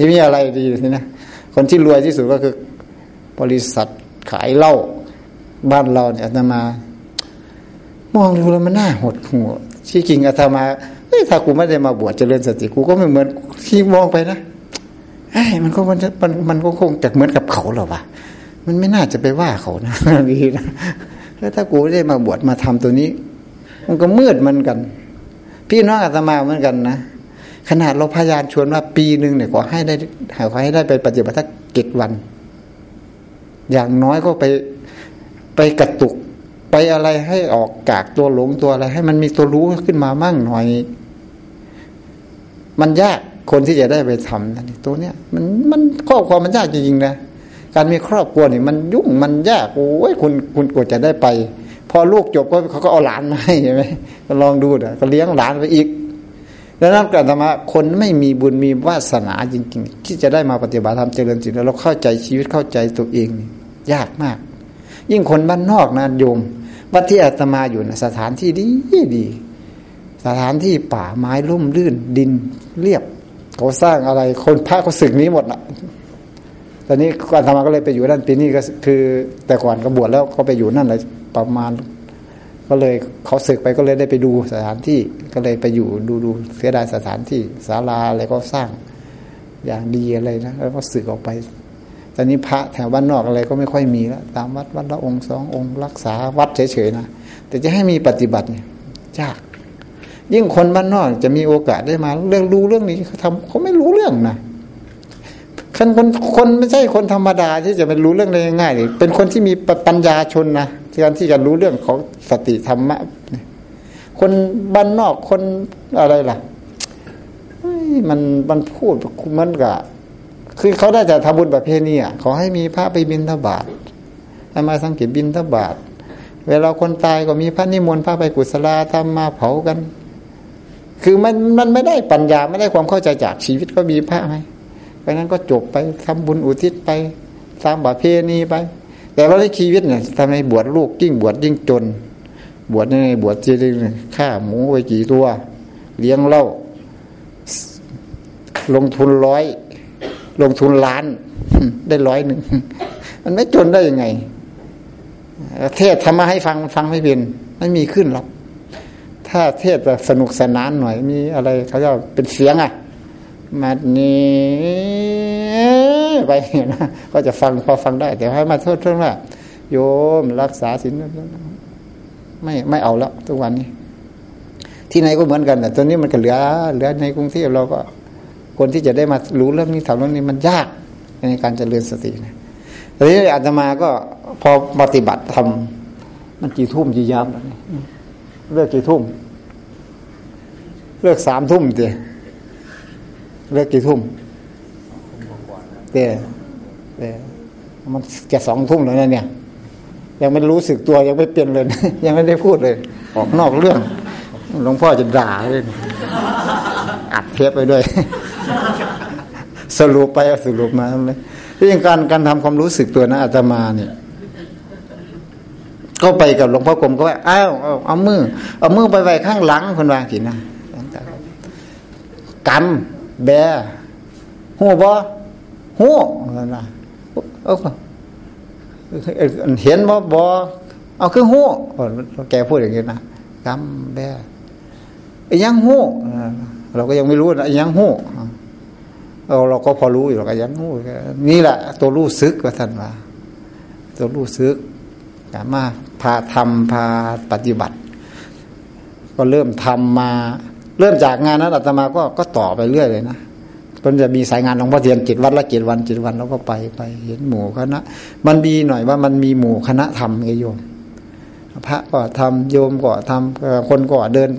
จะมีอะไรดีนี่นะคนที่รวยที่สุดก็คือบริษัทขายเหล้าบ้านเราเนี่ยอาตมา มองดูแล้วมันน่าหดหัวที่จริงอาตมาเฮ้ยถ้ากูไม่ได้มาบวชเจริญสติกูก็ไม่เหมือนที่มองไปนะไอ้มันก็มันมันมันก็คงจะเหมือนกับเขาหรอวะมันไม่น่าจะไปว่าเขานะดีนะแล้วถ้ากูได้มาบวชมาทำตัวนี้ มันก็มืดเหมือนกัน พี่น้องอาตมาเหมือนกันนะขนาดเราพยายามชวนว่าปีหนึ่งเนี่ยขอให้ได้ขอให้ได้ไปปฏิบัติสักเจ็ดวัน อย่างน้อยก็ไปไปกระตุกไปอะไรให้ออกกากตัวหลงตัวอะไร ให้มันมีตัวรู้ขึ้นมามั่งหน่อย มันยากคนที่จะได้ไปทำนะตัวเนี้ยมันมันครอบครัวมันยากจริงๆนะการมีครอบครัวนี่มันยุ่งมันยากโอ้ยคุณคุณกว่าจะได้ไป พอลูกจบก็เขาก็เอาหลานมาให้ใช่ไหมก็ลองดูเด้อก็เลี้ยงหลานไปอีกดังนั้นการธรรมะคนไม่มีบุญมีวาสนาจริง ๆ ที่จะได้มาปฏิบัติธรรมเจริญจิตแล้วเราเข้าใจชีวิตเข้าใจตัวเอง ยากมาก ยิ่งคนบ้านนอกนะโยมวัดที่อาตมาอยู่นะสถานที่ดีดีสถานที่ป่าไม้ร่มรื่นดินเรียบเขาสร้างอะไรคนพระเขาศึกนี้หมดละ ตอนนี้การธรรมาก็เลยไปอยู่นั่นปีนี้ก็คือ แต่ก่อนก็บวชแล้วเขาไปอยู่นั่นเลยประมาณ ก็เลยเขาศึกไปก็เลยได้ไปดูสถานที่ก็เลยไปอยู่ดูดูเสียดายสถานที่ศาลาอะไรก็สร้างอย่างดีอะไรนะแล้วก็ศึกออกไป ตอนนี้พระแถวบ้านนอกอะไรก็ไม่ค่อยมีแล้วตามวัดวัดละองค์สององค์รักษาวัดเฉยๆนะแต่จะให้มีปฏิบัติเนี่ยยากยิ่งคนบ้านนอกจะมีโอกาสได้มา เรื่องรู้เรื่องนี้เขาทำเขาไม่รู้เรื่องนะ คนคนคนไม่ใช่คนธรรมดาที่จะไปรู้เรื่องได้ง่ายเลยเป็นคนที่มีปัญญาชนนะการที่จะรู้เรื่องของสติธรรมะคนบ้านนอกคนอะไรล่ะมันมันพูดมันกับคือเขาได้จะทำบุญประเพณีอะขอให้มีพระไปบินทบาทให้มาสังเกตบินทบาทเวลาคนตายก็มีพระนิมนต์พระไปกุศลาทำมาเผากัน คือมันมันไม่ได้ปัญญาไม่ได้ความเข้าใจจากชีวิตก็มีพระไหม เพราะนั้นก็จบไปทำบุญอุทิศไปตามปรเพณีไป แต่เราในชีวิตเนี่ยทำไมบวชลูกยิ่งบวชยิ่งจน บวชในบวชจริงฆ่าหมูไปกี่ตัว เลี้ยงเล่า ลงทุนร้อย ลงทุนล้าน ได้ร้อยหนึ่ง มันไม่จนได้ยังไง เทศทำมาให้ฟังฟังไม่เป็นไม่มีขึ้นหรอก ถ้าเทศแบบสนุกสนานหน่อยมีอะไรเขาจะเป็นเสียงอะ มานี้ไปนะก็จะฟังพอฟังได้ แต่ให้มาโทษเรื่องว่า โยมรักษาศีลไม่ไม่เอาแล้วทุกวันนี้ ที่ไหนก็เหมือนกันแต่ตอนนี้มันก็เหลือเหลือในกรุงเทพเราก็ คนที่จะได้มารู้เรื่องนี้ทำเรื่องนี้มันยากในการจเจริญสตินะทีนี้อาตมาก็พอปฏิบัติทำมันกี่ทุ่มกี่ยามแล้วเลิกกี่ทุ่ม เลิกสามทุ่มเดีย เลิกกี่ทุ่มเต่แต่มันแก่สองทุ่มแล้วเนี่ย ยังไม่รู้สึกตัวยังไม่เปลี่ยนเลย ยังไม่ได้พูดเลย ออกนอกเรื่องหลวงพ่อจะด่าเลยอัดเทปไปด้วย สรุปไปสรุปมาเลยที่ยังการการทำความรู้สึกตัวนะอาตมาเนี่ยก็ไปกับหลวงพ่อกรมก็ว่าอ้าวเอามือ เอามือไปไว้ข้างหลังคนวางขีนะกำ แบหัวบ่หัวนะเออเห็นบ่บ่เอาคือหัวแกพูดอย่างนี้นะกำแบยังหูเราก็ยังไม่รู้นะยังหูเราเราก็พอรู้อยู่เราก็ยังหูนี่แหละ ตัวรู้ซึกว่าท่านว่าตัวรู้ซึกมาพาทำพาปฏิบัติ ก็เริ่มทำมา เริ่มจากงานนั้นอาตมาก็ก็ต่อไปเรื่อยเลยนะมันจะมีสายงานหลวงพ่อเทียนจิตวัดละจิตวันจิตวันเราก็ไปไปเห็นหมู่คณะ มันมีหน่อยว่ามันมีหมู่คณะธรรมไงโยม พระก็ทำโยมก็ทำคนก็เดิน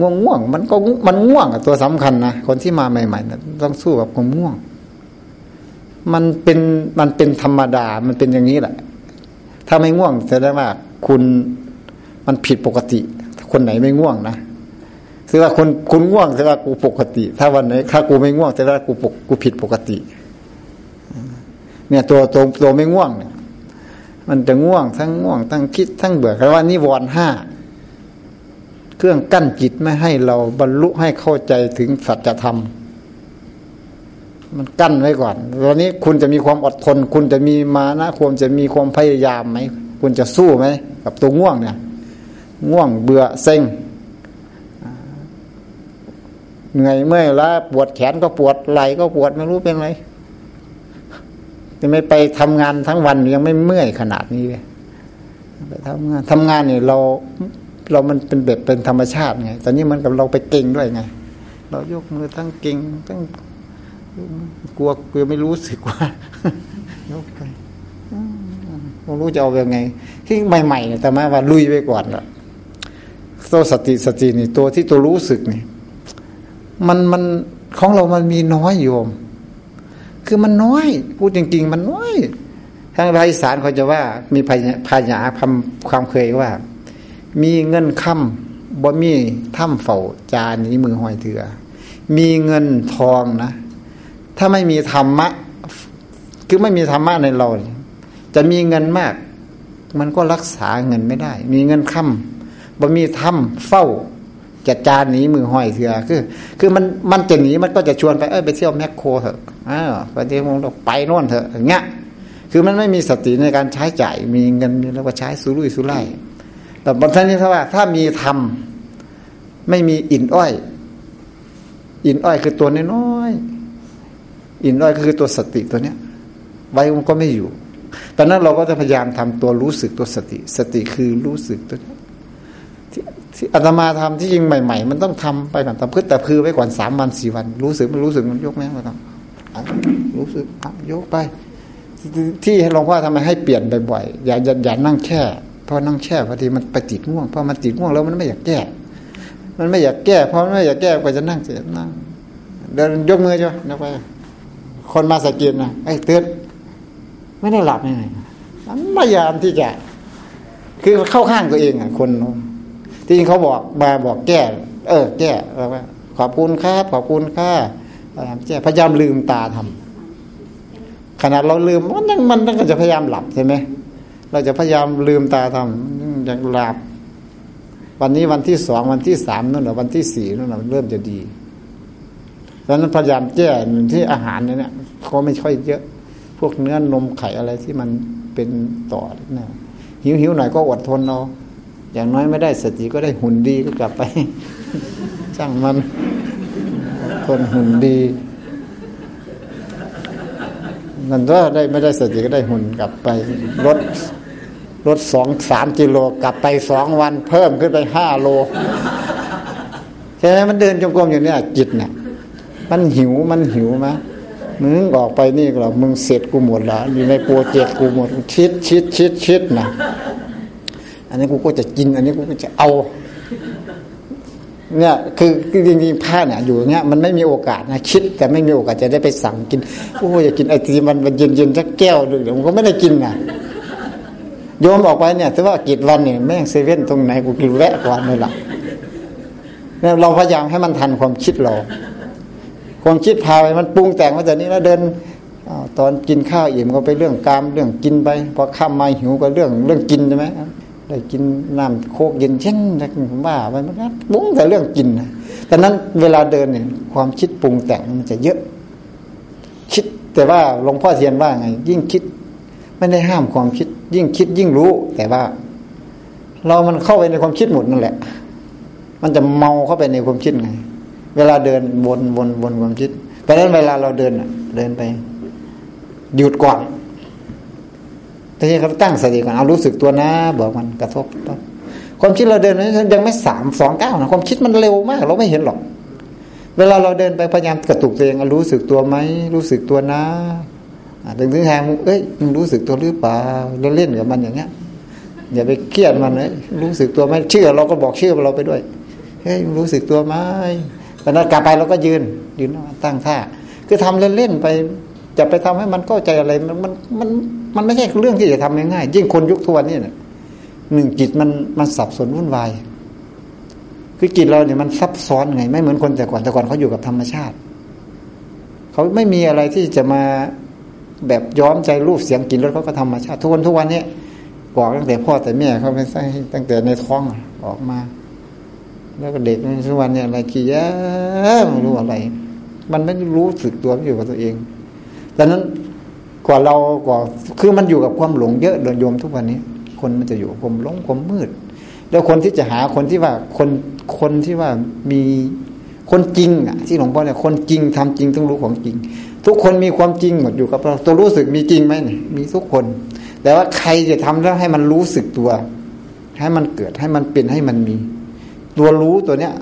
ง่วงง่วงมันก็มันง่วงตัวสำคัญนะคนที่มาใหม่ๆนะต้องสู้กับความง่วง มันเป็นมันเป็นธรรมดามันเป็นอย่างนี้แหละ ถ้าไม่ง่วงแสดงว่าคุณมันผิดปกติ คนไหนไม่ง่วงนะ คือว่าคนคุณง่วงแสดงว่ากูปกติ ถ้าวันไหนถ้ากูไม่ง่วงแสดงว่ากูปกกูผิดปกติ เนี่ยตัวตัวตัวไม่ง่วงเนี่ยมันจะง่วงทั้งง่วงทั้งคิดทั้งเบื่อคำว่านิวรณ์ห้าเครื่องกั้นจิตไม่ให้เราบรรลุให้เข้าใจถึงสัจธรรม มันกั้นไว้ก่อนตอนนี้คุณจะมีความอดทน คุณจะมีมานะควรจะมีความพยายามไหมคุณจะสู้ไหมกับตัวง่วงเนี่ย ง่วงเบื่อเซ็ง เหนื่อยเมื่อยล้าปวดแขนก็ปวดไหล่ก็ปวดไม่รู้เป็นไรจะไม่ไปทำงานทั้งวันยังไม่เมื่อยขนาดนี้เลยไปทำงานทำงานเนี่ยเราเรามันเป็นแบบเป็นธรรมชาติไงตอนนี้มันกับเราไปเก่งด้วยไง เรายกมือทั้งเก่งทั้งกลัวกลัวไม่รู้สึกว่ายกไปไม่รู้จะเอายังไง ที่ใหม่ๆเนี่ยแต่มาว่าลุยไปก่อนละตัวสติสตินี่ตัวที่ตัวรู้สึกนี่ มันมันของเรามันมีน้อยโยม คือมันน้อย พูดจริง ๆ มันน้อยทางภาคอีสานเขาจะว่า มีพายพายาคำความเคยว่า มีเงินค่ำบ่มีถ้ำเฝ้าจานนี้มือหอยเถือ มีเงินทองนะ ถ้าไม่มีธรรมะ คือไม่มีธรรมะในเรา จะมีเงินมาก มันก็รักษาเงินไม่ได้ มีเงินค่ำบ่มีถ้ำเฝ้า จะจานหนีมือห้อยเถื่อคือ คือมันมันจะหนีมันก็จะชวนไปเอ้ยไปเที่ยวแมคโครเถอะอ้าวไปเที่ยวมงไปโน่นเถอะอย่างเงี้ยคือมันไม่มีสติในการใช้จ่ายมีเงินแล้วก็ใช้สุรุ่ยสุร่ายแต่บางท่านนี่ถ้าว่า ถ้ามีทำไม่มีอินอ้อย อินอ้อยคือตัวน้อยอินอ้อยก็คือตัวสติตัวเนี้ย ไว้มันก็ไม่อยู่ตอนนั้นเราก็จะพยายามทำตัวรู้สึกตัวสติ สติคือรู้สึกตัวนี้ ที่อาตมาทำที่จริงใหม่ ๆ มันต้องทำไปก่อนทำพืชแต่คือไว้ก่อนสามวันสี่วัน รู้สึกมันรู้สึกมันยกแม่มาทำรู้สึกยกไป ที่หลวงพ่อทำไมให้เปลี่ยนบ่อยๆอย่าอย่าอย่านั่งแค่พอนั่งแช่พอดีมันไปติดง่วงพอมันติดง่วงแล้วมันไม่อยากแก้ มันไม่อยากแก้เพอไม่อยากแก้ก็จะนั่งเสียนั่งเดินยกมือจ้ะนักไปคนมาสะกินนะไอ้เตือนไม่ได้หลับยังไงมันพยายามที่จะ คือเข้าข้างตัวเองอะคน ที่จริงเขาบอกมาบอกแก้ เออ แก้แล้วว่าขอบคุณครับขอบคุณค่ะพยายามแก้พยายามลืมตาทำขนาดเราลืมมันยังมันก็จะพยายามหลับใช่ไหมเราจะพยายามลืมตาทำยังหลับ วันนี้วันที่สองวันที่สามนั่นแหละวันที่สี่นั่นแหละเริ่มจะดีดังนั้นพยายามแก้ที่อาหารเนี่ยเขาไม่ค่อยเยอะ พวกเนื้อนมไข่อะไรที่มันเป็นต่อเนี่ยหิวหิวหน่อยก็อดทนเอา อย่างน้อยไม่ได้สติก็ได้หุ่นดีก็กลับไป ช่างมัน คนหุ่นดีนั่นก็ได้ไม่ได้สติก็ได้หุ่นกลับไปรถรถสองสามกิโลกลับไปสองวัน เพิ่มขึ้นไปห้าโลใช่ไหมมันเดินจงกรมอยู่เนี่ยจิตเนี่ยมันหิวมันหิวไหมมึงออกไปนี่ก็มึงเสร็จกูหมดละอยู่ในโปรเจกต์กูหมด ชิดชิดชิดชิดนะ อันนี้กูก็จะกิน อันนี้กูก็จะเอา เนี่ย คือจริงๆผ้าเนี่ยอยู่เงี้ยมันไม่มีโอกาสนะคิด แต่ไม่มีโอกาสจะได้ไปสั่งกินโอ้อยากกินไอติมมันมันเย็นๆสักแก้วหนึ่งเดี๋ยวมันก็ไม่ได้กินนะโยมออกไปเนี่ยถือว่ากิจวันเนี่ยแม่งเซเว่นตรงไหนกูกินแวะก่อนเลยล่ะเนี่ยเราพยายามให้มันทันความคิดเราความคิดพาไปมันปรุงแต่งมาแต่นี้แล้วเดินตอนกินข้าวอิ่มก็ไปเรื่องกามเรื่องกินไปพอข้ามมาหิวก็เรื่องเรื่องกินใช่ไหม ได้กินน้ำโคกเย็นเช่นว่าไปมันก็ปุ้งแต่เรื่องกินนะแต่นั้นเวลาเดินเนี่ย ความคิดปรุงแต่งมันจะเยอะ คิดแต่ว่าหลวงพ่อเทียนว่าไง ยิ่งคิด ไม่ได้ห้ามความคิด ยิ่งคิดยิ่งรู้ แต่ว่า เรามันเข้าไปในความคิดหมดนั่นแหละ มันจะเมาเข้าไปในความคิดไง เวลาเดินวนวนวนความคิดเพราะนั้นเวลาเราเดินเดินไป หยุดก่อน แต่ที่เขาตั้งสติก่อนเอารู้สึกตัวนะบอกมันกระทบความคิดเราเดินยังไม่สามสองเก้านะความคิดมันเร็วมาก เราไม่เห็นหรอก เวลาเราเดินไปพยายามกระตุกตัวเองรู้สึกตัวไหมรู้สึกตัวนะถึงถึงแทงเอ้ยมึงรู้สึกตัวหรือเปล่าเราเล่นกับมันอย่างเงี้ยอย่าไปเครียดมันเลยรู้สึกตัวไหมเชื่อเราก็บอกเชื่อเราไปด้วยเฮ้ยรู้สึกตัวไหมตอนนั้นกลับไปเราก็ยืนยืนตั้งท่า คือทำเล่นๆไปจะไปทำให้มันเข้าใจอะไรมันมันมัน มันไม่ใช่เรื่องที่จะทำง่ายๆยิ่งคนยุคทุกวันนี้เนี่ยหนึ่งจิตมันมันสับสนวุ่นวาย คือจิตเราเนี่ยมันซับซ้อนไง ไม่เหมือนคนแต่ก่อนแต่ก่อนเขาอยู่กับธรรมชาติ เขาไม่มีอะไรที่จะมาแบบย้อมใจรูปเสียงกลิ่นรสเขาก็ธรรมชาติทุกวันทุกวันนี้บอกตั้งแต่พ่อแต่แม่เขาไปใส่ตั้งแต่ในท้องออกมา แล้วก็เด็กทุกวันเนี่ยอะไรกี่ยะไม่รู้อะไร มันไม่รู้สึกตัวอยู่กับตัวเองดังนั้น กว่าเรากว่าคือมันอยู่กับความหลงเยอะเดินโยมทุกวันนี้ คนมันจะอยู่ความหลงความมืด แล้วคนที่จะหาคนที่ว่าคนคนที่ว่ามีคนจริงอะที่หลวงพ่อเนี่ยคนจริงทำจริงต้องรู้ของจริง ทุกคนมีความจริงหมดอยู่กับเราตัวรู้สึกมีจริงไหมเนี่ยมีทุกคน แต่ว่าใครจะทำแล้วให้มันรู้สึกตัว ให้มันเกิดให้มันเป็นให้มันมี ตัวรู้ตัวเนี้ย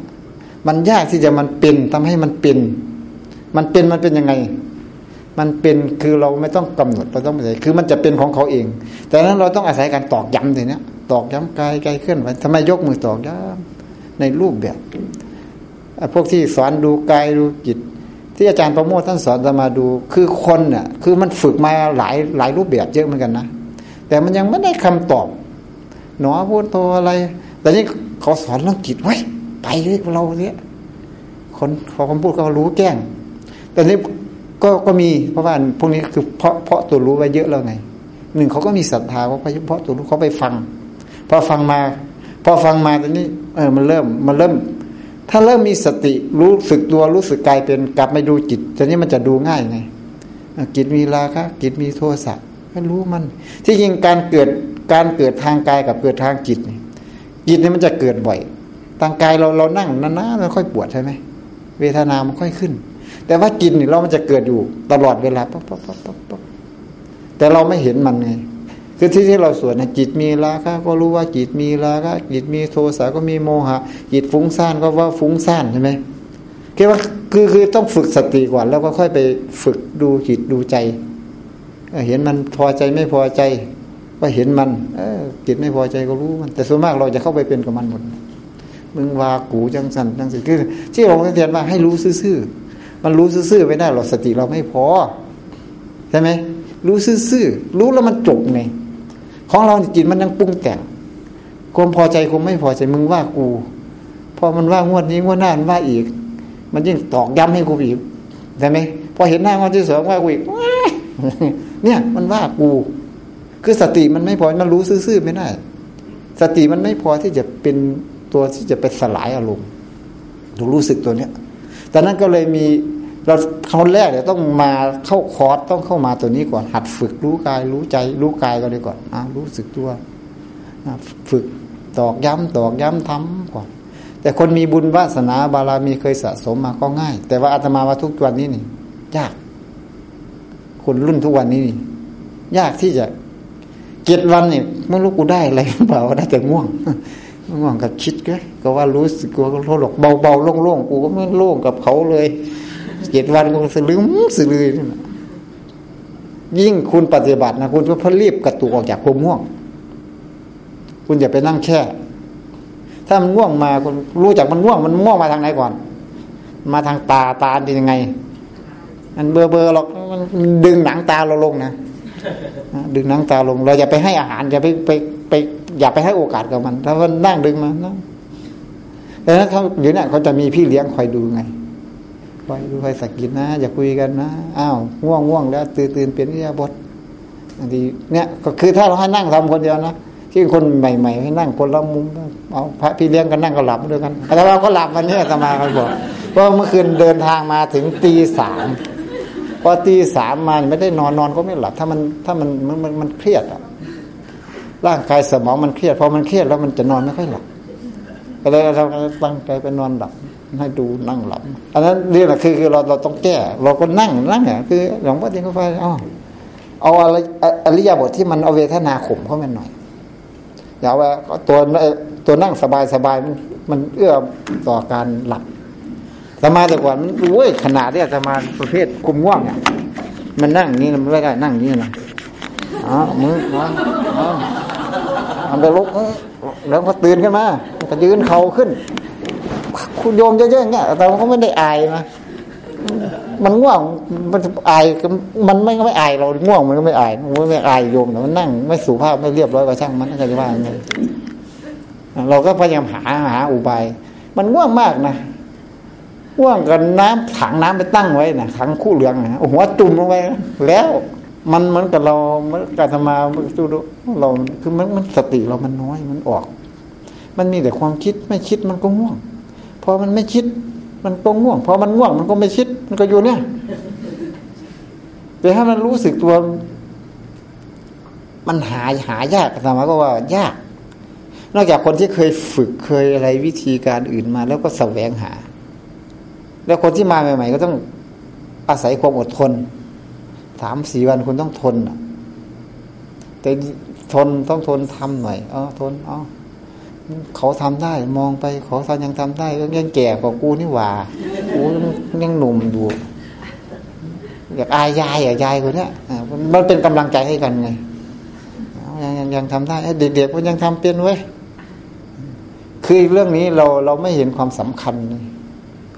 มันยากที่จะมันเป็นทำให้มันเป็น มันเป็นมันเป็นยังไง มันเป็นคือเราไม่ต้องกำหนดเราต้องไม่ใช่คือมันจะเป็นของเขาเอง แต่นั้นเราต้องอาศัยการตอกย้ำเลยเนี้ยตอกย้ำกายกายเคลื่อนไหวทำไมยกมือตอกย้ำในรูปแบบพวกที่สอนดูกายดูจิต ที่อาจารย์ประโมทท่านสอนจะมาดู คือคนเนี่ยคือมันฝึกมาหลายหลายรูปแบบเยอะเหมือนกันนะแต่มันยังไม่ได้คำตอบหนอพูดโตอะไร แต่นี่เขาสอนเรื่องจิตไว้ไปเลยเราเนี่ยคนเขาคำพูดก็รู้แก้งแต่นี้ ก็ก็มีเพราะว่าพวกนี้คือเพราะเพราะตัวรู้ไว้เยอะแล้วไงหนึ่งเขาก็มีศรัทธาว่าเพราะตัวรู้เขาไปฟังพอฟังมาพอฟังมาตอนนี้ เออมันเริ่มมันเริ่ม ถ้าเริ่มมีสติรู้สึกตัวรู้สึกกายเป็นกลับมาดูจิตตอนนี้มันจะดูง่ายไงจิตมีราคะจิตมีโทสะก็รู้มัน ที่จริงการเกิดการเกิดทางกายกับเกิดทางจิตจิตนี่มันจะเกิดบ่อยทางกายเราเรานั่งนานๆมันค่อยปวดใช่ไหมเวทนามันค่อยขึ้น แต่ว่าจิตนี่เรามันจะเกิดอยู่ตลอดเวลาป๊บป๊บป๊บป๊บแต่เราไม่เห็นมันไงคือที่ที่เราสวดนะจิตมีราคะก็รู้ว่าจิตมีราคะจิตมีโทสะก็มีโมหะ จิตฟุ้งซ่านก็ว่าฟุ้งซ่านใช่ไหมคือว่าคือคือต้องฝึกสติก่อนแล้วก็ค่อยไปฝึกดูจิตดูใจเห็นมันพอใจไม่พอใจ ก็เห็นมัน เออจิตไม่พอใจก็รู้มัน แต่ส่วนมากเราจะเข้าไปเป็นกับมันหมดมึงว่ากูจังสันจังสิคือที่เราเรียนมาให้รู้ซื่อๆ มันรู้ซื่อๆไม่ได้หรอกสติเราไม่พอ ใช่ไหมรู้ซื่อๆรู้แล้วมันจบไงของเราจิตมันยังปรุงแต่งความพอใจคงไม่พอใจมึงว่ากู พอมันว่างวดนี้งวดหน้ามันว่าอีก มันยิ่งตอกย้ำให้กูอีกใช่ไหมพอเห็นหน้างวดที่สองว่ากูอีกเนี่ยมันว่ากู คือสติมันไม่พอมันรู้ซื่อๆไม่ได้ สติมันไม่พอที่จะเป็นตัวที่จะไปสลายอารมณ์ถูรู้สึกตัวเนี้ย แต่นั้นก็เลยมีเราคนแรกเนี่ยต้องมาเข้าคอร์สต้องเข้ามาตัวนี้ก่อน หัดฝึกรู้กายรู้ใจรู้กายก็เลยก่อนอ่ารู้สึกตัวฝึกตอกย้ำตอกย้ำทำก่อน แต่คนมีบุญวาสนาบารมีเคยสะสมมาก็ง่าย แต่ว่าอาตมาว่าทุกวันนี้นี่ยาก คนรุ่นทุกวันนี้นี่ ยากที่จะเจ็ดวันเนี่ยไม่รู้กูได้อะไรเปล่าได้แต่ง่วง ง่วงกับคิดก็ก็ว่ารู้สึกกูก็โทษหรอกเบาๆโล่งๆกูก็ไม่โล่งกับเขาเลยเจ็ดวันคงสลืมสลือยิ่งคุณปฏิบัตินะคุณก็พรีบกระตุกออกจากความง่วง คุณอย่าไปนั่งแค่ถ้ามันง่วงมาคุณรู้จักมันง่วงมันง่วงมาทางไหนก่อน มาทางตาตาเป็นยังไงมันเบอร์เบอร์หรอกมันดึงหนังตาเราลงนะดึงหนังตาลง เราอย่าไปให้อาหารอย่าไปไป ไปอย่าไปให้โอกาสกับมัน ถ้ามันนั่งดึงมานั่งแต่ถ้าเขาอยู่เนี่ยเขาจะมีพี่เลี้ยงคอยดูไงคอยดูคอยสักกินนะ อย่าคุยกันนะอ้าวง่วงง่วงแล้ว ตื่นตื่นเปลี่ยนอิยาบทบางทีเนี่ยก็คือถ้าเราให้นั่งทำคนเดียวนะที่คนใหม่ ๆ ให้นั่งคนละมุมเอาพระพี่เลี้ยงกันนั่งก็หลับด้วยกันแต่เราก็หลับวันนี้สมาเขาบอกเพราะเมื่อคืนเดินทางมาถึงตีสามพอตีสามมาไม่ได้นอนนอนก็ไม่หลับ ถ้ามันถ้ามันมันมันเครียดอะ ร่างกายสมองมันเครียดพอมันเครียดแล้วมันจะนอนไม่ค่อยหลับก็เลยเราตั้งใจไปนอนหลับให้ดูนั่งหลับ อันนั้นเรื่องคือคือเราเราต้องแก้ เราก็นั่งนั่งเนี่ยคือหลวงพ่อที่เขาไปอ๋อเอาอะไรอริยบทที่มันเอาเวทนาข่มเข้ามาหน่อยอย่าว่าตัวตัวนั่งสบายสบายมันมันเอื้อต่อการหลับสมาแต่ก่อนมันรู้ยขนาดเนี่ยสมาประเภทคุมง่วงเนี่ยมันนั่งนี่มันไม่ได้นั่งนี่นะ อ๋อมือวางทำไปลุกแล้วก็ตื่นขึ้นมาก็ยืนเข่าขึ้น คุณโยมเยอะๆอย่างเงี้ยแต่เขาไม่ได้อายนะมันง่วงมันอายมันไม่ไม่อายเราง่วงมันก็ไม่อายมันไม่อายโยมแต่มันนั่ง ไม่สุภาพไม่เรียบร้อยกว่าช่างมันก็จะว่าไงเราก็พยายามหาหาอุบาย มันง่วงมากนะง่วงกันน้ำถังน้ำไปตั้งไว้นะถังคู่เหลืองนะหัวจุ่มลงไปแล้ว มันเหมือนกับเราเมื่อการทำมาดูดูเราคือมันมันสติเรามันน้อยมันออก มันมีแต่ความคิดไม่คิดมันก็ง่วงพอมันไม่คิด มันก็ง่วงพอมันง่วงมันก็ไม่คิด มันก็อยู่เนี่ยแต่ถ้ามันรู้สึกตัว มันหาหายากสมาก็ว่ายาก นอกจากคนที่เคยฝึกเคยอะไรวิธีการอื่นมา แล้วก็แสวงหา แล้วคนที่มาใหม่ ๆ ก็ต้องอาศัยความอดทน สามสี่วันคุณต้องทนแต่ทนต้องทนทำหน่อยเออทนเอเขาทำได้ มองไปเขาทำยังทำได้ยังแก่กว่ากูนี่หว่ากูยังหนุ่มอยู่อยากอายยายอยากยายคนเนี้ยมันเป็นกำลังใจให้กันไงยังยังยังทำได้เด็กๆมันยังทำเป็นเว้ยคือเรื่องนี้เราเราไม่เห็นความสำคัญ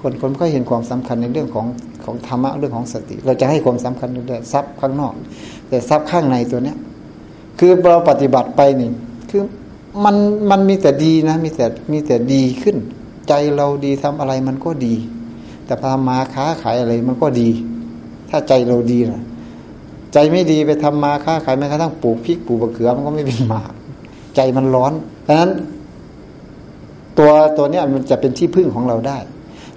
คนคนก็เห็นความสำคัญในเรื่องของ ของธรรมะเรื่องของสติ เราจะให้ความสำคัญในเรื่องทรัพย์ข้างนอก แต่ทรัพย์ข้างในตัวเนี้ย คือเราปฏิบัติไปนี่คือมันมันมีแต่ดีนะ มีแต่มีแต่ดีขึ้น ใจเราดีทำอะไรมันก็ดี แต่พามาค้าขายอะไรมันก็ดี ถ้าใจเราดีนะใจไม่ดีไปทำมาค้าขายแม้กระทั่งปลูกพริกปลูกมะเขือมันก็ไม่เป็นหมากใจมันร้อนดังนั้น ตัวตัวเนี้ยมันจะเป็นที่พึ่งของเราได้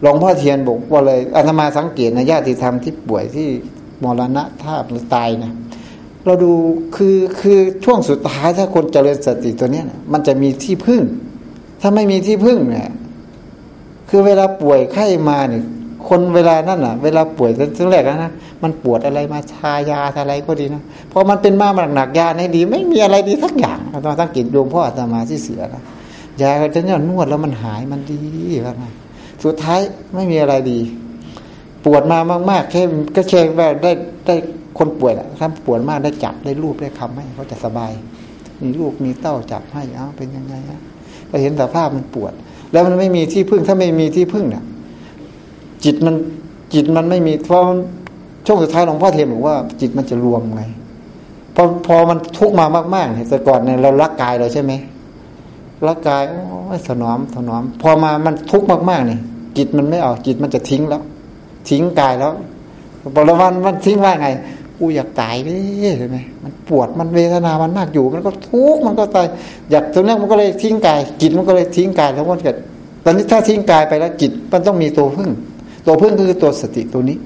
หลวงพ่อเทียนบอกว่าเลยอาตมาสังเกตในญาติธรรมที่ป่วยที่มรณะท่าหรือตายนะเราดูคือคือช่วงสุดท้ายถ้าคนเจริญสติตัวเนี้ยมันจะมีที่พึ่ง ถ้าไม่มีที่พึ่งเนี่ยคือเวลาป่วยไข้มาเนี่ยคนเวลานั่นอะ เวลาป่วยตั้งแรกนะ มันปวดอะไรมาชายาอะไรก็ดีนะพอมันเป็นมาหนักๆยาในดี ไม่มีอะไรดีสักอย่างอาตมาสังเกตโยมพ่ออาตมาที่เสียนะยาจะเนี่ยนวดแล้วมันหายมันดีแล้วนะ สุดท้ายไม่มีอะไรดี ปวดมามากๆแค่ก็เช่ว่าได้ได้คนป่วยแหละถ้าปวดมากได้จับได้รูปได้คำให้เขาจะสบาย มีลูกมีเต้าจับให้เอ้าเป็นยังไงอะก็เห็นสภาพมันปวด แล้วมันไม่มีที่พึ่งถ้าไม่มีที่พึ่งเนี่ยจิตมันจิตมันไม่มีเพราะช่วงสุดท้ายหลวงพ่อเทียนบอกว่าจิตมันจะรวมไงพอพอมันทุกมามากๆเนี่ยแต่ก่อนเนี่ยเรารักกายเราใช่ไหมรักกายโอ้ยถนอมถนอม พอมามันทุกข์มากๆเนี่ย จิตมันไม่เอาจิตมันจะทิ้งแล้ว ทิ้งกายแล้วพอลวันมันทิ้งว่าไงกูอยากตายเลยเห็นไหมมันปวดมันเวทนามันมากอยู่ มันก็ทุกข์มันก็ตายอยากตรงนี้มันก็เลยทิ้งกายจิตมันก็เลยทิ้งกายแล้วมันเกิดตอนนี้ถ้าทิ้งกายไปแล้วจิตมันต้องมีตัวพึ่ง ตัวพึ่งคือตัวสติตัวนี้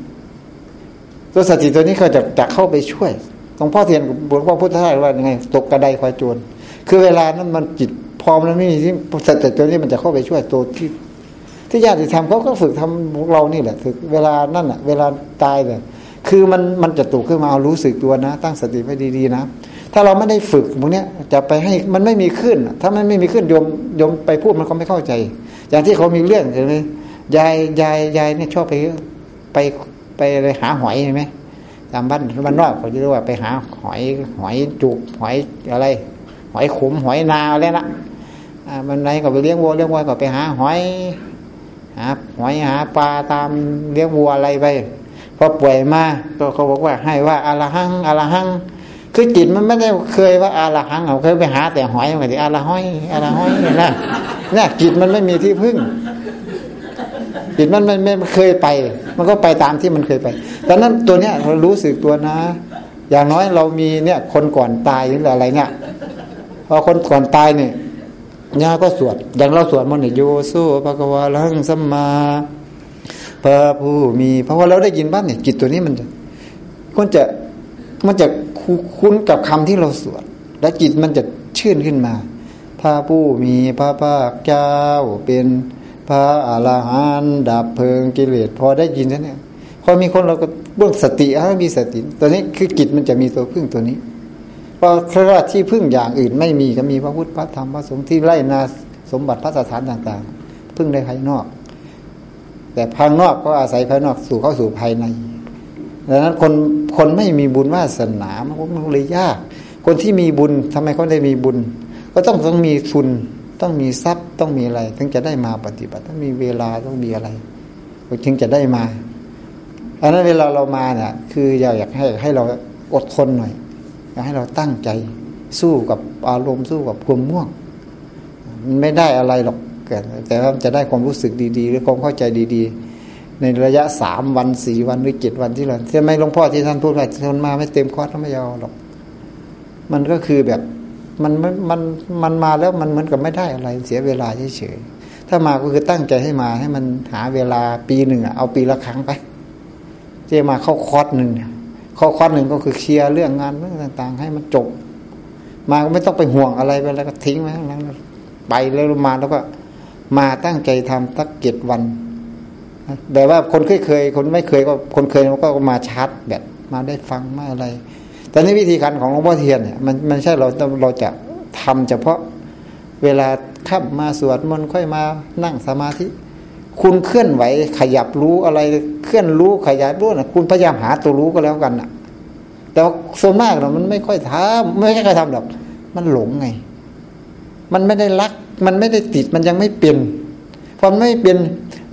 ตัวสติตัวนี้เขาจะจะเข้าไปช่วยหลวงพ่อเทียนหลวงพ่อพุทธทาสว่ายังไง ตกกระไดควายโจรคือเวลานั้นมันจิตพอมันไม่มีที่สติตัวนี้มันจะเข้าไปช่วยตัวที่ ที่ญาติธรรมเขาก็ฝึกทำพวกเรานี่แหละฝึกเวลานั่นอะ เวลาตายเนี่ยคือมันมันจะตุกขึ้นมาเอารู้สึกตัวนะ ตั้งสติไว้ดีๆนะ ถ้าเราไม่ได้ฝึกพวกนี้ยจะไปให้มันไม่มีขึ้น ถ้ามันไม่มีขึ้นโยมโยมไปพูดมันก็ไม่เข้าใจ อย่างที่เขามีเรื่องเห็นไหมยายยายยายเนี่ยชอบไปไปไปไปหาหอยเห็นไหมตามบ้านบ้านนอกเขาจะเรียกว่าไปหาหอยหอยจุกหอยอะไร หอยขมหอยนาอะไรนะอ่ามันไหนก็ไปเลี้ยงวัวเลี้ยงวัวก็ไปหาหอย หาหอยหาปลาตามเลี้ยงวัวอะไรไปพอป่วยมาก็เขาบอกว่าให้ว่าอาละหังอาละหังคือจิตมันไม่ได้เคยว่าอาละหังเขาเคยไปหาแต่หอยมาที่อาละห้อยอาละห้อยนะเนี่ยจิตมันไม่มีที่พึ่ง จิตมันไม่ไม่เคยไป มันก็ไปตามที่มันเคยไปดังนั้นตัวเนี้ยเรารู้สึกตัวนะ อย่างน้อยเรามีเนี่ย คนก่อนตายหรืออะไรเนี่ยพอคนก่อนตายเนี่ย ญาก็สวด อย่างเราสวดมันเนี่ยโยโซภะกวาลังสัมมาพระผู้มีเพราะว่าเราได้ยินบ้างเนี่ยจิตตัวนี้มันจะมันจะมันจะคุ้นกับคำที่เราสวด และจิตมันจะชื่นขึ้นมาพระผู้มีพระภาคเจ้าเป็นพระอรหันต์ดับเพลิงกิเลสพอได้ยินแล้วเนี่ยพอมีคนเราก็เบื้องสติถ้ามีสติ ตัวนี้คือจิตมันจะมีตัวพึ่งตัวนี้ เพราะพระที่พึ่งอย่างอื่นไม่มีก็มีพระพุทธพระธรรมพระสงฆ์ที่ไล่นาสมบัติพระสถานต่าง ๆ พึ่งได้ภายนอก แต่ภายนอกก็อาศัยภายนอกสู่เข้าสู่ภายในดังนั้นคนคนไม่มีบุญวาสนามันก็เลยยาก คนที่มีบุญทำไมเขาได้มีบุญ ก็ต้องต้องมีทุนต้องมีทรัพย์ต้องมีอะไรถึงจะได้มาปฏิบัติต้องมีเวลาต้องมีอะไรถึงจะได้มาอันนั้นเวลาเรามาเนี่ยคืออยากอยากให้ให้เราอดทนหน่อย ให้เราตั้งใจสู้กับอารมณ์สู้กับความม่วง มันไม่ได้อะไรหรอกแต่ว่าจะได้ความรู้สึกดีๆ หรือความเข้าใจดีๆ ในระยะสามวันสี่วันหรือเจ็ดวันที่เราที่ไม่หลวงพ่อที่ท่านพูดว่าทนมาไม่เต็มคอร์สไม่ยาวหรอก มันก็คือแบบมันมันมันมาแล้วมันเหมือนกับไม่ได้อะไรเสียเวลาเฉยๆถ้ามาก็คือตั้งใจให้มาให้มันหาเวลาปีหนึ่งเอาปีละครั้งไปเจมาเข้าคอร์สหนึ่งเนี่ย ข้าคอร์สหนึ่งก็คือเคลียร์เรื่องงานเรื่องต่าง ๆ ให้มันจบ มาก็ไม่ต้องไปห่วงอะไรไปแล้วก็ทิ้งไว้แล้วไปแล้วมาแล้วก็มาตั้งใจทำสักเจ็ดวันแต่ว่าคนเคยเคย คนไม่เคยก็คนเคยก็มาชาร์จแบบมาได้ฟังมาอะไร แต่ในวิธีการของหลวงพ่อเทียนเนี่ยมันมันใช่เราเราจะทำเฉพาะเวลาขับมาสวดมนต์ค่อยมานั่งสมาธิ คุณเคลื่อนไหวขยับรู้อะไรเคลื่อนรู้ขยับรู้นะคุณพยายามหาตัวรู้ก็แล้วกันนะแต่ว่าส่วนมากเรามันไม่ค่อยทำไม่ค่อยทำหรอกมันหลงไง มันไม่ได้รัก มันไม่ได้ติดมันยังไม่เป็นพอไม่เป็น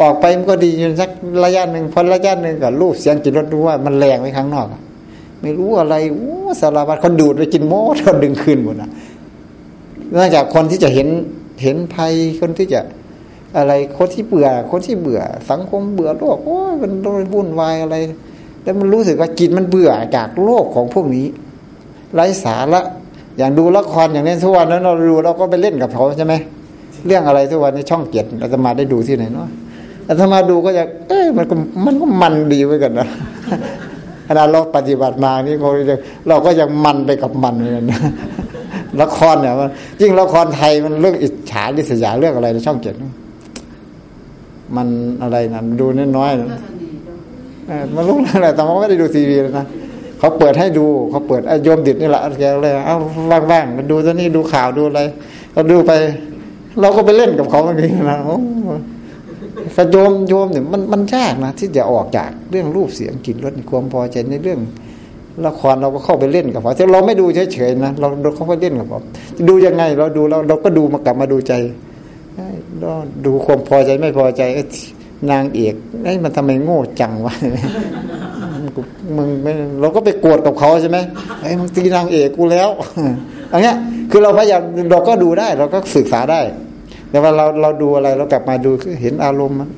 ออกไปมันก็ดีอยู่สักระยะหนึ่งพอระยะหนึ่งกับรูปเสียงจิตรสรู้ว่ามันแรงไปข้างนอกไม่รู้อะไรโอ้สารพัดคนดูดไปกินโม้คนดึงคืนหมดนะนอกจากคนที่จะเห็นเห็นภัยคนที่จะ อะไรคนที่เบื่อ คนที่เบื่อ สังคมเบื่อโลกโอ้ยมันวุ่นวายอะไร แล้วมันรู้สึกว่าจิตมันเบื่อจากโลกของพวกนี้ไร้สาระอย่างดูละครอย่างนี้ทุกวันนั้นเราดูเราก็ไปเล่นกับเขาใช่ไหมเรื่องอะไรทุกวันในช่องเกียรติอาตมาได้ดูที่ไหนเนาะอาตมาดูก็จะเอ้ยมันก็มันก็มันดีไว้กันนะขณะเราปฏิบัติมานี่เราก็ยังมันไปกับมันเหมือนกันละครเนี่ยยิ่งละครไทยมันเรื่องอิจฉาดิษยาเรื่องอะไรในช่องเกียรติ มันอะไรนะดูน้อยๆมันรู้อะไรแต่ว่าไม่ได้ดูทีวีเลยนะเขาเปิดให้ดูเขาเปิดโยมดิดนี่แหละแกเลยเอาว่างๆดูตัวนี้ดูข่าวดูอะไรเราดูไป เราก็ไปเล่นกับเขาบางทีนะโอ้กระโยมโยมเนี่ยมันมันยากนะที่จะออกจากเรื่องรูปเสียงกลิ่นรสความพอใจในเรื่องละครเราก็เข้าไปเล่นกับเขาแต่เราไม่ดูเฉยๆนะเราเราเข้าไปเล่นกับเขาดูยังไงเราดูเราเราก็ดูมากลับมาดูใจ ดูความพอใจไม่พอใจนางเอกไอ้มันทำไมโง่จังวะมึงไม่เราก็ไปโกรธกับเขาใช่ไหมไอ้มึงตีนางเอกกูแล้วอย่างเงี้ย คือเราพยายามเราก็ดูได้ เราก็ศึกษาได้ แต่ว่าเราเราดูอะไรเรากลับมาดูคือเห็นอารมณ์มัน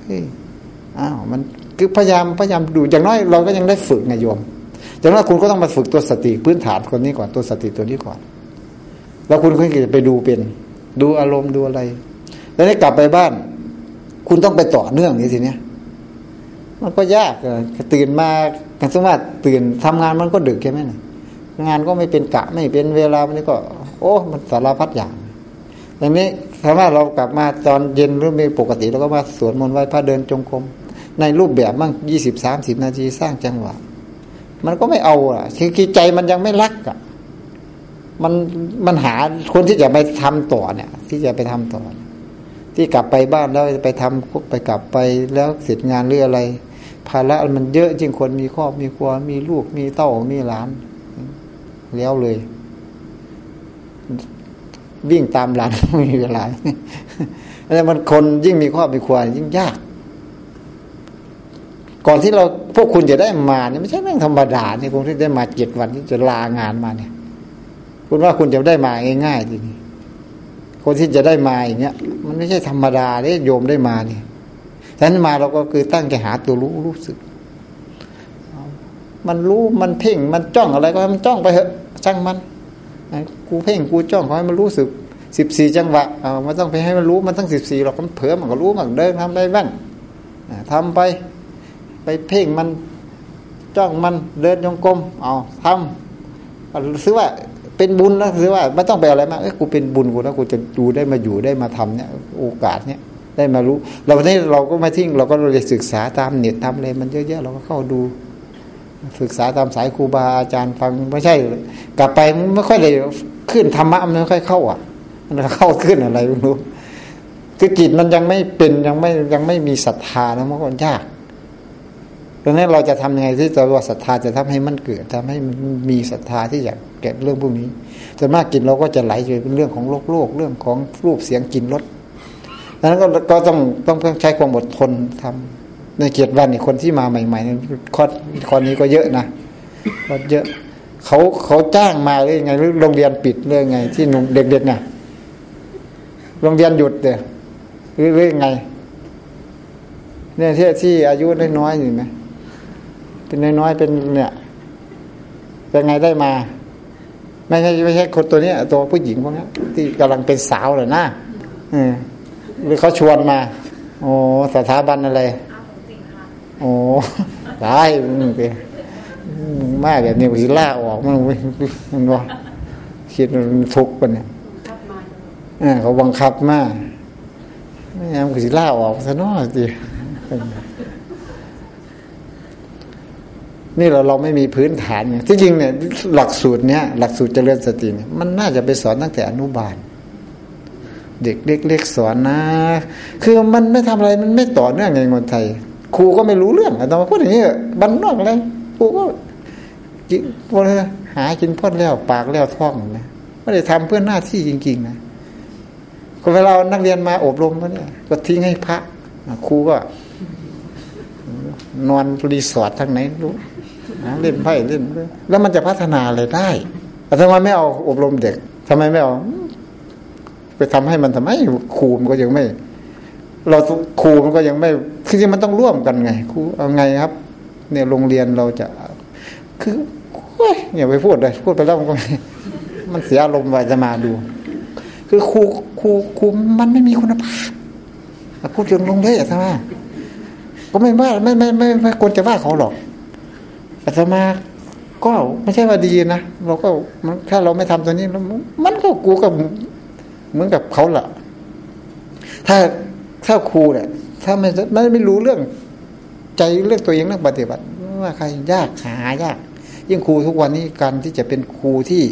อ้าวมันคือพยายามพยายามดูอย่างน้อยเราก็ยังได้ฝึกไงโยมอย่างน้อยคุณก็ต้องมาฝึกตัวสติพื้นฐานคนนี้ก่อนตัวสติตัวนี้ก่อน แล้วคุณค่อยจะไปดูเป็น ดูอารมณ์ดูอะไร แล้วได้กลับไปบ้าน คุณต้องไปต่อเนื่องนี้ทีเนี้ยมันก็ยากเลยตื่นมากันสมมติตื่นทำงานมันก็ดึกใช่ไหมนะงานก็ไม่เป็นกะไม่เป็นเวลามันก็ โอ้ มันสารพัดอย่างอย่างนี้ถ้าว่าเรากลับมาตอนเย็นหรือม่ปกติเราก็มาสวดมนต์ไหว้พระเดินจงกรมในรูปแบบมั่งยี่สิบสามสิบนาทีสร้างจังหวะ มันก็ไม่เอาอะคือใจมันยังไม่รักอะมันมันหาคนที่จะไปทำต่อเนี่ย ที่จะไปทำต่อ ที่กลับไปบ้านแล้วไปทำไปกลับไปแล้วเสร็จงานหรืออะไร ภาระมันเยอะจริงคนมีครอบมีครัวมีลูกมีเต้ามีหลาน แล้วเลย วิ่งตามหลานไม่มีเวลาแล้วมันคนยิ่งมีครอบมีครัวยิ่งยาก ก่อนที่เราพวกคุณจะได้มาเนี่ยไม่ใช่เรื่องธรรมดาเนี่ยคุณที่ได้มาเจ็ดวันที่จะลางานมาเนี่ย คุณว่าคุณจะได้มาง่ายๆจริง คนที่จะได้มาอย่างเงี้ย มันไม่ใช่ธรรมดาเนี่ยโยมได้มาเนี่ยฉะนั้นมาเราก็คือตั้งใจหาตัวรู้รู้สึก มันรู้มันเพ่งมันจ้องอะไรก็ให้มันจ้องไปเถอะช่างมันกูเพ่งกูจ้องขอให้มันรู้สึกสิบสี่จังหวะเอามันต้องไปให้มันรู้มันตั้งสิบสี่หรอกมันเผลอมันก็รู้มันเดินทำได้บ้างทำไปไปเพ่งมันจ้องมันเดินยงกลมเอาทำซื้อว่า เป็นบุญนะซื้อว่าไม่ต้องไปอะไรมากเอ้กูเป็นบุญกูแล้วกูจะดูได้มาอยู่ได้มาทำเนี่ย โอกาสเนี่ยได้มารู้ เราวันนี้เราก็ไม่ทิ้งเราก็เลยศึกษาตามเน็ตทำอะไรมันเยอะๆเราก็เข้าดู ศึกษาตามสายครูบาอาจารย์ฟังไม่ใช่ กลับไปไม่ค่อยเลยขึ้นธรรมะมันไม่ค่อยเข้าอะ มันเข้าขึ้นอะไรไม่รู้คือจิตมันยังไม่เป็นยังไม่ยังไม่มีศรัทธานะมันก็ยาก ดังนั้นเราจะทำยังไงที่จะว่าศรัทธาจะทำให้มันเกิดทำให้มันมีศรัทธาที่อยากแกะเรื่องพวกนี้ส่วนมากกินเราก็จะไหลไปเป็นเรื่องของโลกโลกเรื่องของรูปเสียงกินรสดังนั้นก็ก็ต้องต้องใช้ความอดทนทำในเกียรติวันนี่คนที่มาใหม่ๆคอคอนี้ก็เยอะนะก็เยอะเขาเขาจ้างมาหรือยังไงหรือโรงเรียนปิดเรื่องไง ที่หนุ่มเด็กๆเนี่ยโรงเรียนหยุดเด้อหรือเรื่องไงเนี่ยที่ที่อายุน้อยๆอยู่ไหม เป็นน้อยๆเป็นเนี่ยเป็นไงได้มา ไม่ใช่ไม่ใช่คนตัวนี้ตัวผู้หญิงพวกนี้ที่กำลังเป็นสาวเลยนะอืมหรือเขาชวนมา โอ้สถาบันอะไรโอ้ได้มึงไปมากแบบนี้วิล่าออกมันมันว่าคิดมันทุกข์ปะเนี่ยเขาบังคับมากไม่งั้นกูสิล่าออกซะน้อสิ นี่เราเราไม่มีพื้นฐานเนี่ยที่จริงเนี่ยหลักสูตรเนี้ยหลักสูตรเจริญสติเนี่ยมันน่าจะไปสอนตั้งแต่อนุบาล เด็กเล็กๆสอนนะ คือมันไม่ทำอะไรมันไม่ต่อเนื่องไงคนไทย ครูก็ไม่รู้เรื่องอาตมาพูดอย่างนี้บันนอกเลยครูก็กินพอหากินพ่นแล้วปากแล้วท้องนะไม่ได้ทำเพื่อหน้าที่จริง ๆ นะก็เวลานักเรียนมาอบรมก็เนี่ยก็ทิ้งให้พระครูก็ นอนรีสอร์ททางไหนรู้ เล่นไพ่เล่น แล้วมันจะพัฒนาอะไรได้ทำไมไม่เอาอบรมเด็กทำไมไม่เอา ไปทำให้มันทำไมครูมันก็ยังไม่ เราครูมันก็ยังไม่คือจริงมันต้องร่วมกันไงครูเอาไงครับ เนี่ยโรงเรียนเราจะ คืออย่าไปพูดเลยพูดไปแล้วมันก็มันเสียอารมณ์ว่าจะมาดู คือครูครูครูมันไม่มีคุณภาพพูดจนลงเลยอะใช่ไหมก็ไม่ว่าไม่ไม่ไม่ไม่ควรจะว่าเขาหรอก อาตมาก็ไม่ใช่ว่าดีนะเราก็ถ้าเราไม่ทำตัวนี้มันก็กูกับเหมือนกับเขาแหละถ้าถ้าครูเนี่ยถ้าไม่ไม่ไม่รู้เรื่อง ใจเรื่องตัวเองเรื่องปฏิบัติว่าใครยากหายาก ยิ่งครูทุกวันนี้การที่จะเป็นครูที่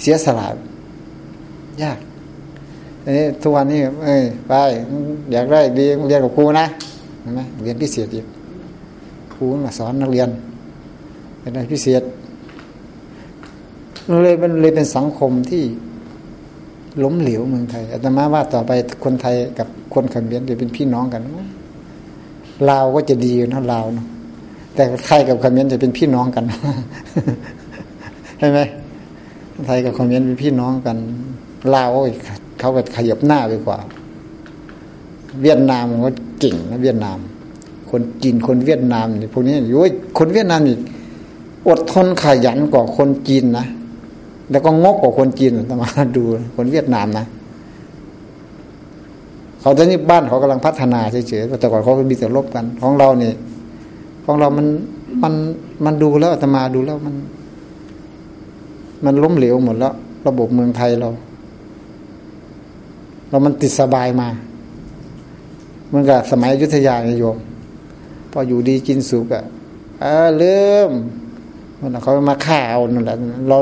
เสียสละยากอันนี้ทุกวันนี้เอ้ยไปอยากได้เรียนเรียนกับครูนะเห็นไหมเรียนพิเศษอีกครูมาสอนนักเรียน เป็นอะไรพิเศษเลยมันเลยเป็นสังคมที่ล้มเหลวเมืองไทยอาตมาว่าต่อไปคนไทยกับคนเขมรจะเป็นพี่น้องกันลาวก็จะดีนะลาวเนาะแต่ไทยกับเขมรจะเป็นพี่น้องกันใช่ไหมไทยกับเขมรเป็นพี่น้องกันลาวเขาก็ขยับหน้าไปกว่า เวียดนามก็เก่งนะเวียดนาม คนจีนคนเวียดนามนี่พวกนี้โอ้ยคนเวียดนามนี่ อดทนขยันกว่าคนจีนนะแล้วก็งกกว่าคนจีนตมาดูคนเวียดนามนะเขาตอนนี้บ้านเขากำลังพัฒนาเฉยๆแต่ก่อนเขามีแต่ลบกัน ของเราเนี่ยของเรามันมันมันดูแล้วตมาดูแล้วมัน มันล้มเหลวหมดแล้ว ระบบเมืองไทยเรา เรามันติดสบายมาเมื่อกับสมัยยุทธยาโยม พออยู่ดีกินสุกอะ่ะเริ่ม มันเขามาฆ่าเอานั่นแหละเรา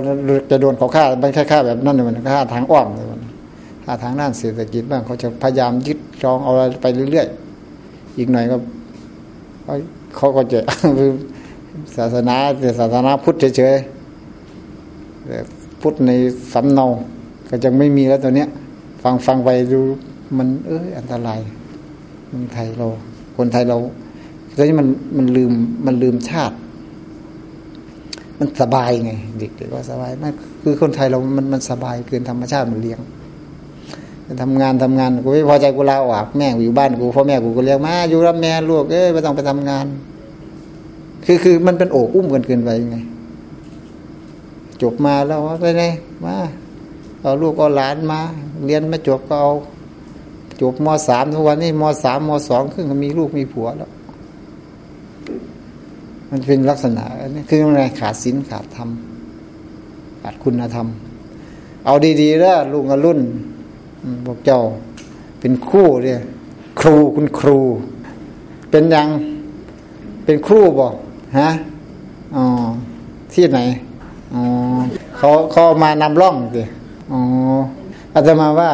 จะโดนเขาฆ่าไม่ใช่ฆ่าแบบนั้นเลยมันฆ่าทางอ้อมเลยมันฆ่าทางด้านเศรษฐกิจบ้างเขาจะพยายามยึดจองเอาอะไรไปเรื่อยๆอีกหน่อยก็เขาก็จะศาสนาแต่ศาสนาพุทธเฉยๆพุทธในสำเนาก็จะไม่มีแล้วตัวเนี้ย ฟังฟังไปดูมันเอออันตรายเมืองไทยเรา คนไทยเราตอนนี้มันมันลืมมันลืมชาติ มันสบายไงเด็กๆก็สบายไม่คือคนไทยเรามันมันสบายเกินธรรมชาติมันเลี้ยงทำงานทำงานกูไม่พอใจกูลาออกแม่อยู่บ้านกูพ่อแม่กูก็เลี้ยงมาอยู่รับแม่ลูกเอ้ยไม่ต้องไปทำงาน คือคือมันเป็นโอบอุ้มกันเกินไปไงจบมาแล้วว่าไปไหนมาเอาลูกเอาหลานมา เรียนไม่จบก็เอาจบมสามทุกวันนี้มสามมสองขึ้นก็มีลูกมีผัวแล้ว มันเป็นลักษณะนี่คืออะไรขาดศีลขาดธรรมขาดคุณธรรม เอาดีๆแล้วลุงกับรุ่นบอกเจ้า เป็นคู่เนี่ยครูคุณครู เป็นยังเป็นครูบอกฮะอ๋อที่ไหนอ๋อเขาเขามานำร่องสิอ๋ออาตมาว่า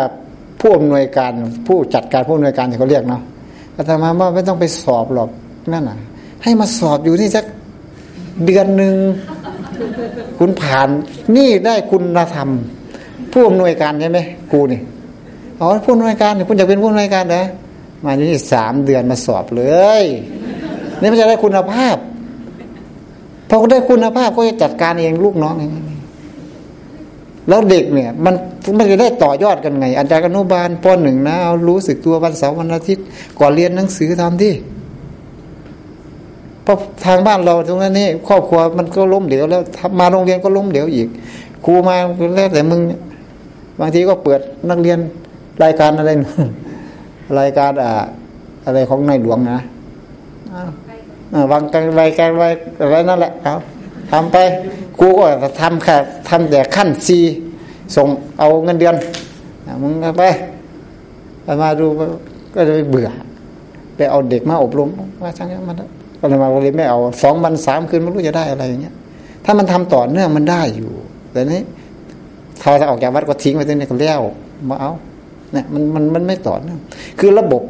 ผู้อำนวยการผู้จัดการผู้อำนวยการที่เขาเรียกเนาะอาตมาว่าไม่ต้องไปสอบหรอกนั่นน่ะ ให้มาสอบอยู่ที่สักเดือนหนึ่งคุณผ่านนี่ได้คุณธรรม ผู้อำนวยการใช่ไหมครูนี่อ๋อผู้อำนวยการคุณจะเป็นผู้อำนวยการเหรอมาที่สามเดือนมาสอบเลย นี่มันจะได้คุณภาพพอได้คุณภาพก็จะจัดการเองลูกน้องเองแล้วเด็กเนี่ย มันมันจะได้ต่อยอดกันไง อาจารย์อนุบาลปหนึ่งนะเอารู้สึกตัววันเสาร์วันอาทิตย์ ก่อนเรียนหนังสือทำที่ เพราะทางบ้านเราตรงนั้นนี่ครอบครัวมันก็ล้มเหลวแล้วมาโรงเรียนก็ล้มเหลวอีกครูมาแล้วแต่มึง บางทีก็เปิดนักเรียนรายการอะไรรายการอ่าอะไรของนายหลวงนะวางกันรายการไว้อะไรนั่นแหละครับทำไปครูก็ทำแค่ทำแต่ขั้นซีส่งเอาเงินเดือนมึงไปไปมาดูก็จะเบื่อไปเอาเด็กมาอบรมว่าช่างมัน ก็เลยมาเลยไม่เอาสองวันสามคืนไม่รู้จะได้อะไรอย่างเงี้ย ถ้ามันทำต่อเนื่องมันได้อยู่ แต่นี้ถ้าจะออกจากวัดก็ทิ้งไว้ตรงนี้ก็แล้วมาเอาเนี่ยมันมันมันไม่ต่อเนื่องคือระบบ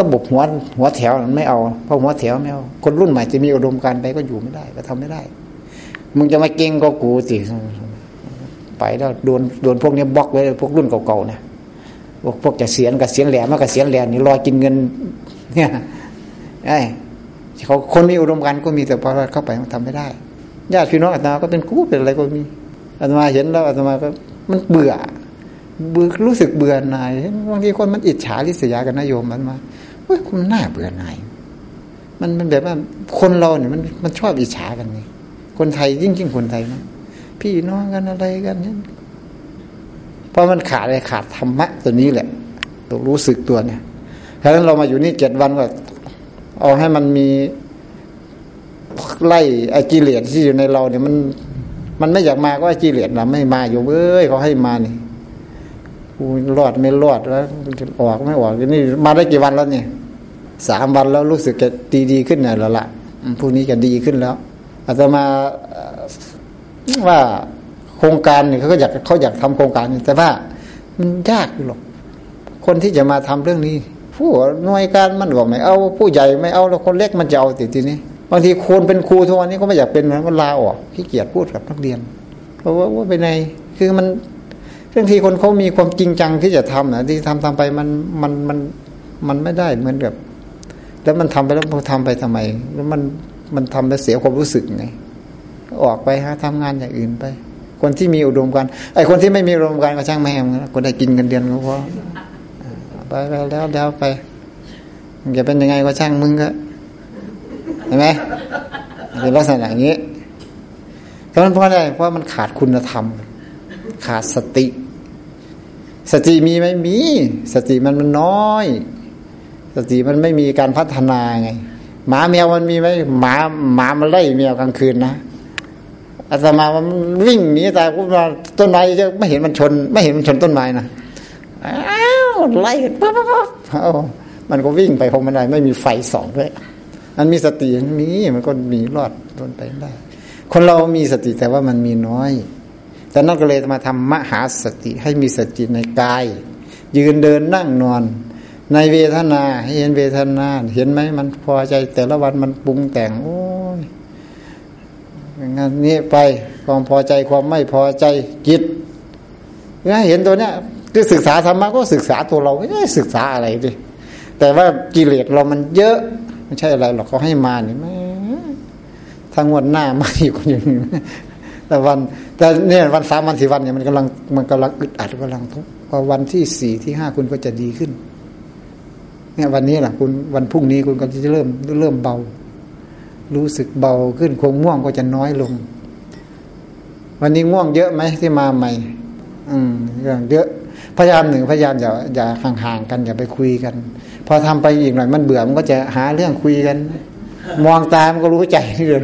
ระบบหัวหัวแถวมันไม่เอาเพราะหัวแถวไม่เอาคนรุ่นใหม่จะมีอุดมการณ์ไปก็อยู่ไม่ได้ ก็ทำไม่ได้ มึงจะมาเก่งก็กูสิไปแล้วโดนโดนพวกนี้บล็อกไว้พวกรุ่นเก่าๆนะพวกพวกจะเสียนกับเสียนแหลมมากับเสียนแหลมนี่รอกินเงิน เนี่ยไอ้ เขาคนมีอุดมการณ์ก็มีแต่พอเข้าไปมันทำไม่ได้ญาติพี่น้องอาตมาก็เป็นกู้เป็นอะไรก็มีอาตมาเห็นแล้วอาตมาก็มันเบื่อเบื่อรู้สึกเบื่อหน่ายบางทีคนมันอิจฉาริษยากันนายโยมมันมาเฮ้ยคุณน่าเบื่อหน่ายมันมันแบบว่าคนเราเนี่ยมันมันชอบอิจฉากันนี่คนไทยยิ่งยิ่งคนไทยนะพี่น้องกันอะไรกันเนี่ยเพราะมันขาดอะไรขาดธรรมะตัวนี้แหละตัวรู้สึกตัวเนี่ยเพราะฉะนั้นเรามาอยู่นี่เจ็ดวันก็ เอาให้มันมีไล่ไอ้กิเลสที่อยู่ในเราเนี่ยมัน มันไม่อยากมาก็ไอ้กิเลสนะไม่มาอยู่เอ้ยเขาให้มานี่กูรอดไม่รอดแล้วจะออกไม่ออกนี่มาได้กี่วันแล้วเนี่ยสามวันแล้วรู้สึกจะดีดีขึ้นหน่อยแล้วล่ะพรุ่งนี้จะดีขึ้นแล้ว อาตมาว่าโครงการเนี่ยเขาก็อยากเขาอยากทำโครงการแต่ว่ามันยากหรอกคนที่จะมาทำเรื่องนี้ ผู้หน่วยการมันบอกไม่เอาผู้ใหญ่ไม่เอาแล้วคนเล็กมันจะเอาติทีนี้บางทีคนเป็นครูทุกวันนี้ก็ไม่อยากเป็นมันลาออกขี้เกียจพูดกับนักเรียน เพราะว่าว่าไปในคือมันบางทีคนเขามีความจริงจังที่จะทำนะที่ทำทำไปมันมันมันมันไม่ได้เหมือนกับ แล้วมันทำไปแล้วพอทำไปทำไม แล้วมันมันทำแล้วเสียความรู้สึกไงออกไปฮะทำงานอย่างอื่นไป คนที่มีอุดมการไอ้คนที่ไม่มีอุดมการก็ช่างแม่งคนได้กินกันเดือนก็พอ ไปไปแล้วแล้วไปจะเป็นยังไงก็ช่างมึงก็เห็นไหมเป็นลักษณะอย่างนี้เพราะมันเพราะอะไรเพราะมันขาดคุณธรรม ขาดสติ สติมีไหมมี สติมันมันน้อย สติมันไม่มีการพัฒนาไง หมาแมวมันมีไหมหมาหมามันไล่แมวกลางคืนนะอาตมามันวิ่งหนีตายพวกมาต้นไม้จะไม่เห็นมันชน ไม่เห็นมันชนต้นไม้นะ อ้าวไล่ปั๊บปั๊บปั๊บมันก็วิ่งไปคงมันได้ไม่มีไฟส่องด้วยมันมีสติมีมันก็มีรอดทนไปได้ คนเรามีสติแต่ว่ามันมีน้อย แต่นั่นก็เลยมาทำมหาสติให้มีสติในกาย ยืนเดินนั่งนอน ในเวทนาให้เห็นเวทนา เห็นไหมมันพอใจแต่ละวันมันปรุงแต่ง โอ้ยงานนี้ไปความพอใจความไม่พอใจจิตเห็นตัวเนี้ย คือศึกษาธรรมะก็ศึกษาตัวเราไม่ได้ศึกษาอะไรดิแต่ว่ากิเลสเรามันเยอะ ไม่ใช่อะไรหรอกเขาให้มาเนี่ยไม่ทางวันหน้ามาอีกคนอย่างนี้แต่วัน แต่เนี่ยวันสามวันสี่วันเนี่ยมันกำลังมันกำลังอึดอัดกำลังทุกพอวันที่สี่ที่ห้าคุณก็จะดีขึ้น เนี่ยวันนี้แหละคุณวันพรุ่งนี้คุณก็จะเริ่มเริ่มเบา รู้สึกเบาขึ้นคงง่วงก็จะน้อยลง วันนี้ง่วงเยอะไหมที่มาใหม่ อืมเรื่องเยอะ พยายามหนึ่งพยายามอย่าอย่าห่างๆกันอย่าไปคุยกัน พอทำไปอีกหน่อยมันเบื่อมันก็จะหาเรื่องคุยกัน มองตามก็รู้ใจเรื่อง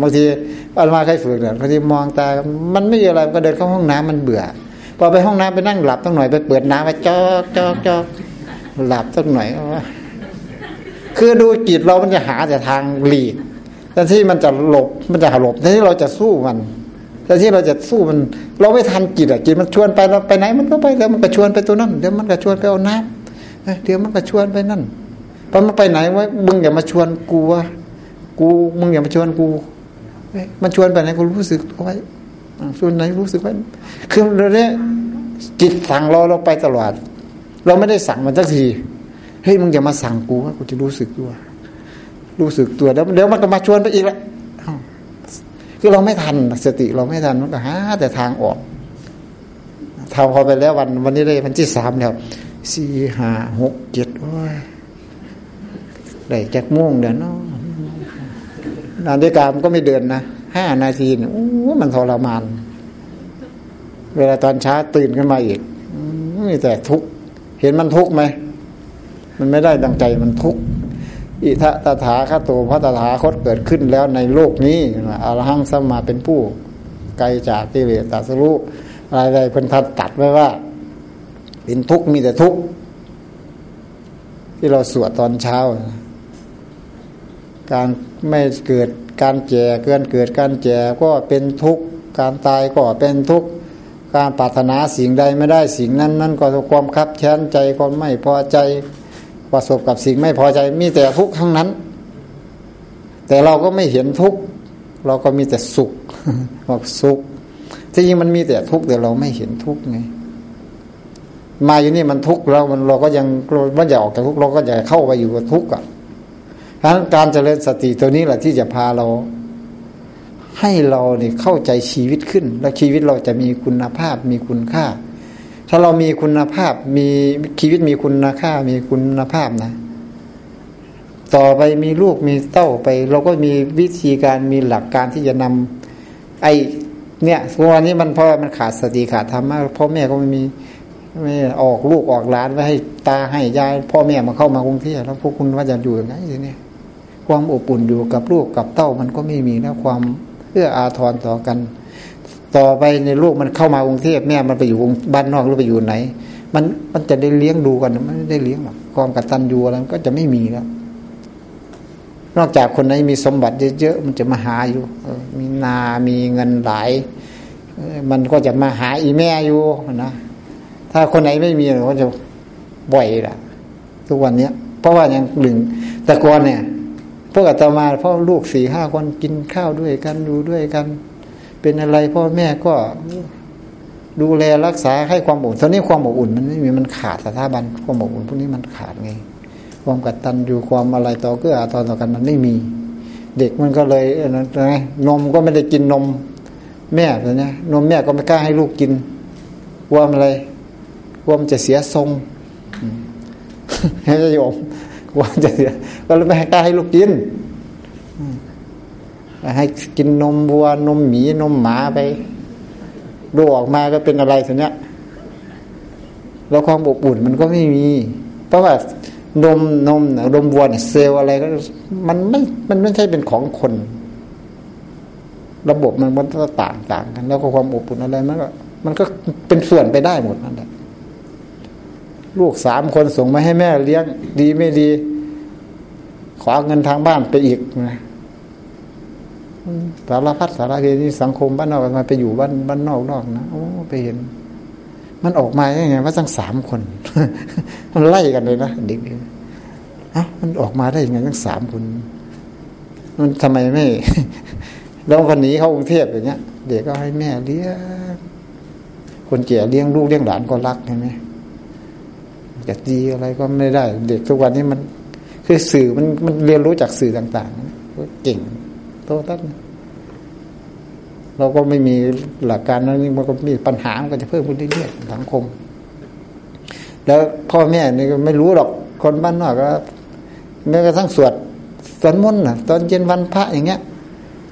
บางทีอามาใครฝึกเนี่ยบางทีมองตา มันไม่อะไรก็เดินเข้าห้องน้ำมันเบื่อพอไปห้องน้ำไปนั่งหลับตั้งหน่อยไปเปิดน้ำไปจอกจอกจอกหลับตั้งหน่อยคือดูจิตเรามันจะหาแต่ทางหลีกแต่ที่มันจะหลบมันจะหลบแต่ที่เราจะสู้มัน แต่ที่เราจะสู้มัน เราไม่ทันจิตอะจิตมันชวนไปเราไปไหนมันก็ไปแล้วมันก็ชวนไปตัวนั้นเดี๋ยวมันก็ชวนไปเอาน้ำเดี๋ยวมันก็ชวนไปนั่นพอมันไปไหนวะมึงอย่ามาชวนกูวะกูมึงอย่ามาชวนกูมันชวนไปไหนกูรู้สึกไว้ชวนไหนรู้สึกไว้คือเราเนี่ยจิตสั่งเราเราไปตลอด เราไม่ได้สั่งมันสักทีเฮ้ยมึงอย่ามาสั่งกูว่ากูจะรู้สึกตัว รู้สึกตัวแล้วเดี๋ยวมันก็มาชวนไปอีกและ คือเราไม่ทันสติเราไม่ทันมันก็หาแต่ทางออกทำพอไปแล้ววันวันนี้ได้วันที่สามแล้วสี่ห้าหกเจ็ดโอ้ยได้จากม่วงเดี๋ยวนาะนาฬิกามันก็ไม่เดินนะห้านาทีเนี่ยโอ้มันทรมาน เวลาตอนเช้าตื่นขึ้นมาอีกมีแต่ทุกเห็นมันทุกไหมมันไม่ได้ดังใจมันทุก อิทะตถาคตโตพระตถาคตเกิดขึ้นแล้วในโลกนี้อรหังสัมมาเป็นผู้ไกลจากกิเลสตัสรู้อะไรๆเพิ่นทัดตัดไว้ว่า เป็นทุกข์มีแต่ทุกข์ที่เราสวดตอนเช้า การไม่เกิดการแก่เกินเกิดการแก่ก็เป็นทุกข์การตายก็เป็นทุกข์การปรารถนาสิ่งใดไม่ได้สิ่งนั้นนั่นก็ความคับแค้นใจก็ไม่พอใจ ประสบกับสิ่งไม่พอใจ มีแต่ทุกข์ทั้งนั้น แต่เราก็ไม่เห็นทุกข์เราก็มีแต่สุขบอกสุขที่จริงมันมีแต่ทุกข์แต่เราไม่เห็นทุกข์ไงมาอยู่นี่มันทุกข์เรามันเราก็ยังว่าอยากออกจากทุกข์เราก็อยากเข้าไปอยู่กับทุกข์อะเพราะการเจริญสติตัวนี้แหละที่จะพาเรา ให้เราเนี่ยเข้าใจชีวิตขึ้น แล้วชีวิตเราจะมีคุณภาพมีคุณค่า ถ้าเรามีคุณภาพมีชีวิตมีคุณค่ามีคุณภาพนะ ต่อไปมีลูกมีเต้าไป เราก็มีวิธีการมีหลักการที่จะนำไอเนี่ยวันนี้มันเพราะมันขาดสติขาดธรรมะพ่อแม่ก็ไม่มีไม่ออกลูกออกหลานไว้ให้ตาให้ยายพ่อแม่มาเข้ามากรุงเทพแล้วพวกคุณว่าจะอยู่ยังไงทีนี้ความอบอุ่นอยู่กับลูกกับเต้ามันก็ไม่มีแล้วความเอื้ออาทรต่อกัน ต่อไปในลูกมันเข้ามากรุงเทพแม่มันไปอยู่บ้านนอกหรือไปอยู่ไหน มันมันจะได้เลี้ยงดูกันมันไม่ได้เลี้ยงหรอกความกตัญญูอะไรก็จะไม่มีแล้ว นอกจากคนไหนมีสมบัติเยอะๆมันจะมาหาอยู่มีนามีเงินหลายมันก็จะมาหาอีแม่อยู่นะถ้าคนไหนไม่มีก็จะบ่อยละทุกวันเนี้ย เพราะว่าอย่างหนึ่งแต่ก่อนเนี่ยพวกอาตมาพ่อลูกสี่ห้าคนกินข้าวด้วยกันดูด้วยกัน เป็นอะไรพ่อแม่ก็ดูแลรักษาให้ความอบอุ่นตอนนี้ความอบอุ่นมันไม่มีมันขาดสถาบันความอบอุ่นพวกนี้มันขาดไง ความกตัญญูความอะไรต่อเกื้ออาทรต่อกันมันไม่มี เด็กมันก็เลยไงนมก็ไม่ได้กินนม แม่เลยนะนมแม่ก็ไม่กล้าให้ลูกกินว่าอะไรว่ามันจะเสียทรงให้โยมว่าจะเสียก็เลยไม่กล้าให้ลูกกิน ให้กินนมวัวนมหมีนมหมาไปดูออกมาก็เป็นอะไรสิเนี้แล้วความอบอุ่นมันก็ไม่มี เพราะว่านมนมนมวัวเนี่ยเซลล์อะไรก็ มันไม่มันไม่ใช่เป็นของคน ระบบมันมันก็ต่างต่างกัน แล้วก็ความอบอุ่นอะไรมันก็มันก็เป็นส่วนไปได้หมดนั่นแหละลูกสามคนส่งมาให้แม่เลี้ยงดีไม่ดี ขอเงินทางบ้านไปอีกนะ สารพัดสารเพนี่สังคมบ้านนอกมาไปอยู่บ้านบ้านนอกนอกนะโอ้ไปเห็น มันออกมาอย่างไงว่าตั้งสามคนมันไล่กันเลยนะเด็กอะมันออกมาได้ยังไงตั้งสามคนมันทำไมไม่แล้ววันนี้เขากรุงเทพอย่างเงี้ย เด็กก็ให้แม่เลี้ยงคนเก่เลี้ยงลูกเลี้ยงหลานก็รักใช่ไหมจะดีอะไรก็ไม่ได้ เด็กทุกวันนี้มัน คือสื่อมันมันเรียนรู้จากสื่อต่าง ๆ ก็เก่ง โตตั้งเราก็ไม่มีหลักการนั้นมันก็มีปัญหามันก็จะเพิ่มขึ้นเรื่อยๆสังคม แล้วพ่อแม่นี่ก็ไม่รู้หรอกคนบ้านนอกก็แม้กระทั่งสวดสวดมนต์นะตอนเย็นวันพระอย่างเงี้ย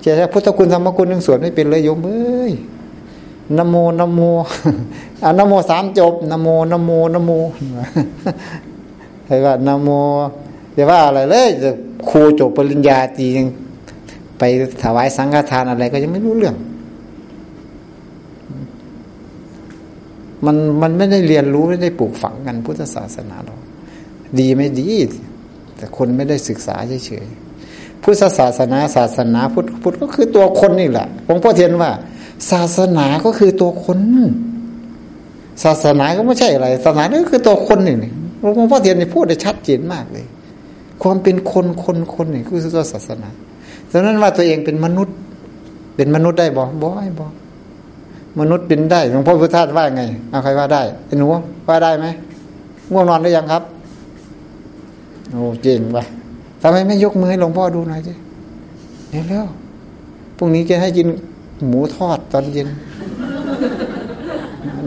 เจ้าพุทธคุณธรรมคุณยังสวดไม่เป็นเลยโยมเอ้ยนโมนโมอ่านโมสามจบนโมนโมนโมใช่ว่านโมแต่ว่าอะไรเลยจะครูจบปริญญาตียัง ไปถวายสังฆทานอะไรก็ยังไม่รู้เรื่อง มันมันไม่ได้เรียนรู้ไม่ได้ปลูกฝังกันพุทธศาสนาเราดีไม่ดี แต่คนไม่ได้ศึกษาเฉยๆพุทธศาสนาศาสนาพุทธพุทธก็คือตัวคนนี่แหละหลวงพ่อเทียนว่า ศาสนาก็คือตัวคน ศาสนาก็ไม่ใช่อะไร ศาสนาก็คือตัวคนนี่หลวงพ่อเทียนพูดได้ชัดเจนมากเลย ความเป็นคนคนคนนี่คือตัวศาสนา ดังนั้นว่าตัวเองเป็นมนุษย์ เป็นมนุษย์ได้บ่บ่ไอ้บ่มนุษย์เป็นได้หลวงพ่อพุทธทาสว่าไงเอาใครว่าได้ไอ้หนูว่าได้ไหมง่วงนอนหรือยังครับโอ้เจ๋งว่ะทำไมไม่ยกมือให้หลวงพ่อดูหน่อยสิเดี๋ยแล้วพรุ่งนี้จะให้กินหมูทอดตอนเย็น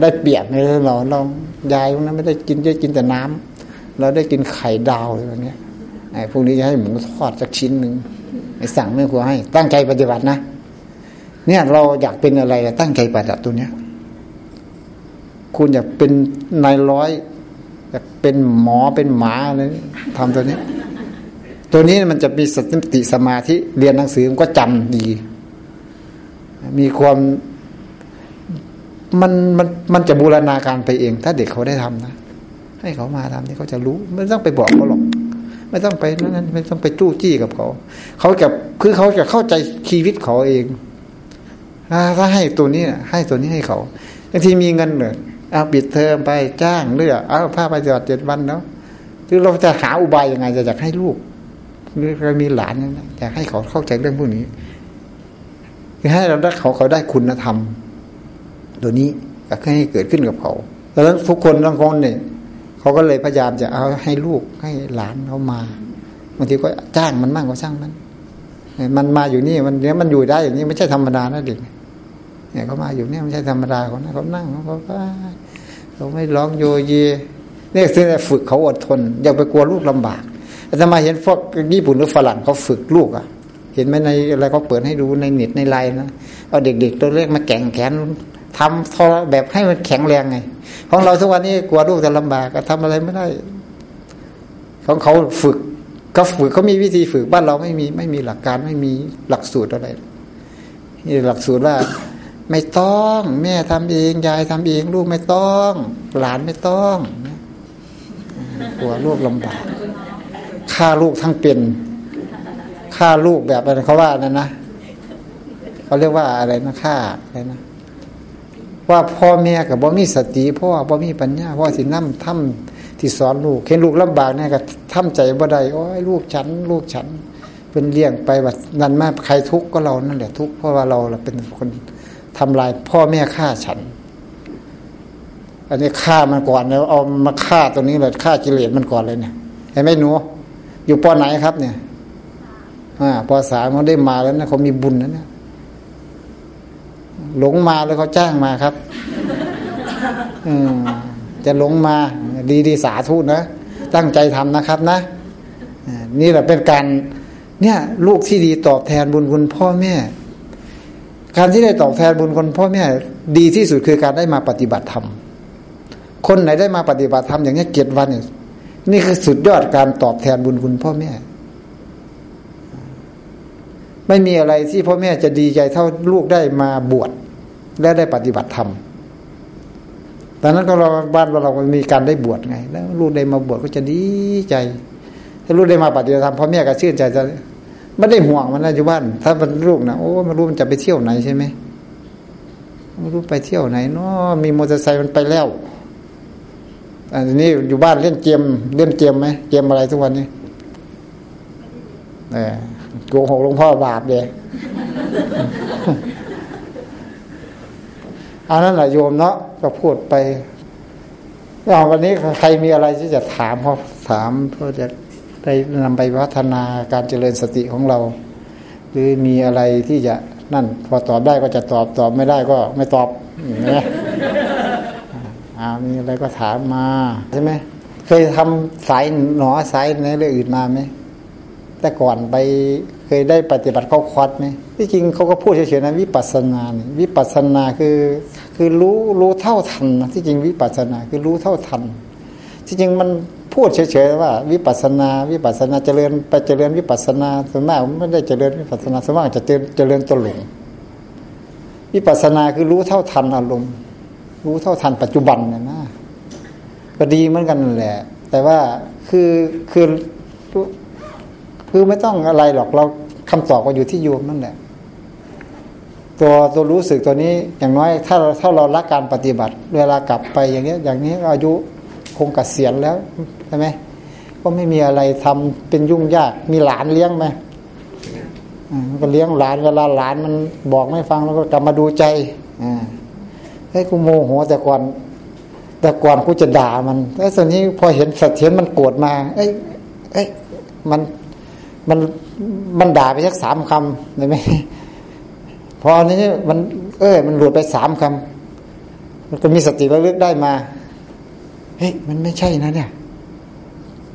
ได้เปียกเลยเราเรายายวกนั้นไม่ได้กินจะกินแต่น้ำเราได้กินไข่ดาวอะไรเนี้ยไอ้พวกนี้จะให้หมูทอดสักชิ้นหนึ่ง สั่งไม่ควรให้ ตั้งใจปฏิบัตินะเนี่ยเราอยากเป็นอะไรตั้งใจปฏิบัติตัวเนี้ย คุณอยากเป็นนายร้อยอยากเป็นหมอเป็นหมาเลยทำตัวนี้ ตัวนี้มันจะมีสติสมาธิเรียนหนังสือมันก็จำดี มีความมันมันมันจะบูรณาการไปเอง ถ้าเด็กเขาได้ทำนะให้เขามาทำนี่เขาจะรู้ ไม่ต้องไปบอกเขาหรอก ไม่ต้องไปนั้นไม่ต้องไปจู้จี้กับเขา เขาจะคือเขาจะเข้าใจชีวิตเขาเองถ้าให้ตัวนี้ให้ตัวนี้ให้เขาบางทีมีเงินเลยเอาปิดเทอมไปจ้างเลือเอาผ้าไปจอดเจ็ดวันแล้วคือเราจะหาอุบายยังไงจะอยากให้ลูกหรือเรามีหลานนอยากให้เขาเข้าใจเรื่องพวกนี้คือให้เราได้เขาเขาได้คุณธรรม ตัวนี้ก็ให้เกิดขึ้นกับเขาดังนั้นทุกคนทั้งคนเนี่ย เขาก็เลยพยายามจะเอาให้ลูกให้หลานเขามาบางทีก็จ้างมันมั่งก็ช่างมันมันมาอยู่นี่มันเนี้ยมันอยู่ได้อย่างนี้ไม่ใช่ธรรมดานะเด็กเนี่ยเขามาอยู่เนี่ยไม่ใช่ธรรมดาเขานะเขานั่งเขาก็เขาไม่ร้องโยเยเนี่ยคือฝึกเขาอดทน อย่าไปกลัวลูกลำบากอาตมาเห็นพวกญี่ปุ่นหรือฝรั่งเขาฝึกลูกอะ เห็นไหมในอะไรเขาเปิดให้ดูในเน็ตในไลน์นะเอาเด็กๆตัวเล็กมาแข่งแขน ทำทอแบบให้มันแข็งแรงไง ของเราทุกวันนี้กลัวลูกจะลำบากก็ทำอะไรไม่ได้ ของเขาฝึกก็ฝึกเขามีวิธีฝึกบ้านเราไม่มีไม่มีหลักการไม่มีหลักสูตรอะไรนี่หลักสูตรว่า ไม่ต้องแม่ทำเองยายทำเองลูกไม่ต้อง หลานไม่ต้องกลัวลูกลำบากฆ่าลูกทั้งเป็นฆ่าลูกแบบอะไรเขาว่านั่นนะเขาเรียกว่าอะไรนะฆ่าอะไรนะ ว่าพ่อแม่กับบ่มีสติพ่อบ่มีปัญญาพ่อสินั่มทำที่สอนลูกเห็นลูกลำบากเนี่ยก็ทำใจบ่ได้โอ้ยลูกฉัน ลูกฉัน เป็นเลี้ยงไปแบบนั่นมาใครทุกข์ก็เรานั่นแหละทุกข์เพราะว่าเราเป็นคนทำลายพ่อแม่ฆ่าฉัน อันนี้ฆ่ามันก่อนแล้วเอามาฆ่าตรงนี้เลยฆ่ากิเลสมันก่อนเลยเนี่ยเห็นไหมหนูอยู่ปอไหนครับเนี่ยอ่าปอสามเขาได้มาแล้วนะเขามีบุญนะเนี่ย หลงมาแล้วเขาจ้างมาครับอืมจะหลงมาดีดีสาธุนะตั้งใจทำนะครับนะนี่แหละเป็นการ เนี่ย ลูกที่ดีตอบแทนบุญคุณพ่อแม่ การที่ได้ตอบแทนบุญคุณพ่อแม่ ดีที่สุดคือการได้มาปฏิบัติธรรมคนไหนได้มาปฏิบัติธรรมอย่างนี้เจ็ดวันนี่นี่คือสุดยอดการตอบแทนบุญคุณพ่อแม่ ไม่มีอะไรที่พ่อแม่จะดีใจเท่าลูกได้มาบวช และได้ปฏิบัติธรรมดังนั้นก็เราบ้านเรามีการได้บวชไง แล้วลูกได้มาบวชก็จะดีใจ ถ้าลูกได้มาปฏิบัติธรรมพ่อแม่ก็ชื่นใจจะไม่ได้ห่วงมันนะอยู่บ้าน ถ้ามันลูกนะโอ้ไม่รู้มันจะไปเที่ยวไหนใช่ไหมไม่รู้ไปเที่ยวไหนเนาะมีมอเตอร์ไซค์มันไปแล้วอันนี้อยู่บ้านเล่นเกมเล่นเกมไหมเกมอะไรทุกวันนี้เออโกหกหลวงพ่อบาปเลย อันนั้นแหละโยมเนาะก็พูดไปวันนี้ใครมีอะไรที่จะถามเขาถามเพื่อจะได้นำไปพัฒนาการเจริญสติของเรา หรือมีอะไรที่จะนั่น พอตอบได้ก็จะตอบตอบไม่ได้ก็ไม่ตอบนะอามีอะไรก็ถามมาใช่ไหมเคยทำสายหนอสายในเรื่องอื่นมาไหมแต่ก่อนไปเคยได้ปฏิบัติเข้าควัดไหมที่จริงเขาก็พูดเฉยๆนะวิปัสสนาวิปัสสนาคือ คือรู้รู้เท่าทันที่จริงวิปัสสนาคือรู้เท่าทัน ที่จริงมันพูดเฉยๆว่า วิปัสนา วิปัสนาเจริญไปเจริญวิปัสนาส่วนมากไม่ได้เจริญวิปัสนาส่วนมากจะเจริญตัวหลงวิปัสนาคือรู้เท่าทันอารมณ์ รู้เท่าทันปัจจุบันเนี่ยนะก็ดีเหมือนกันแหละ แต่ว่าคือคือคือไม่ต้องอะไรหรอกเราคำตอบก็อยู่ที่โยมนั่นแหละ ตัวตัวรู้สึกตัวนี้อย่างน้อยถ้าเราถ้าเรารัการปฏิบัติ เวลากลับไปอย่างนี้อย่างนี้อายุคงกเกษียณแล้วใช่ไหมก็ไม่มีอะไรทำเป็นยุ่งยาก มีหลานเลี้ยงไหมก็เลี้ยงหลานเวลาหลานมันบอกไม่ฟังแล้วก็กลับมาดูใจอ่าเฮ้ยกูโมโหแต่ก่อน แต่ก่อนกูจะด่ามันแล้วตอนนี้พอเห็นสัตเห็นมันโกรธมาเอ้ยเอ้ยมันมันมันด่าไปสักสามคำได้ไหม พออันนี้มัน เอ้ยมันหลุดไปสามคำมันก็มีสติระลึกได้มาเฮ้ยมันไม่ใช่นะเนี่ย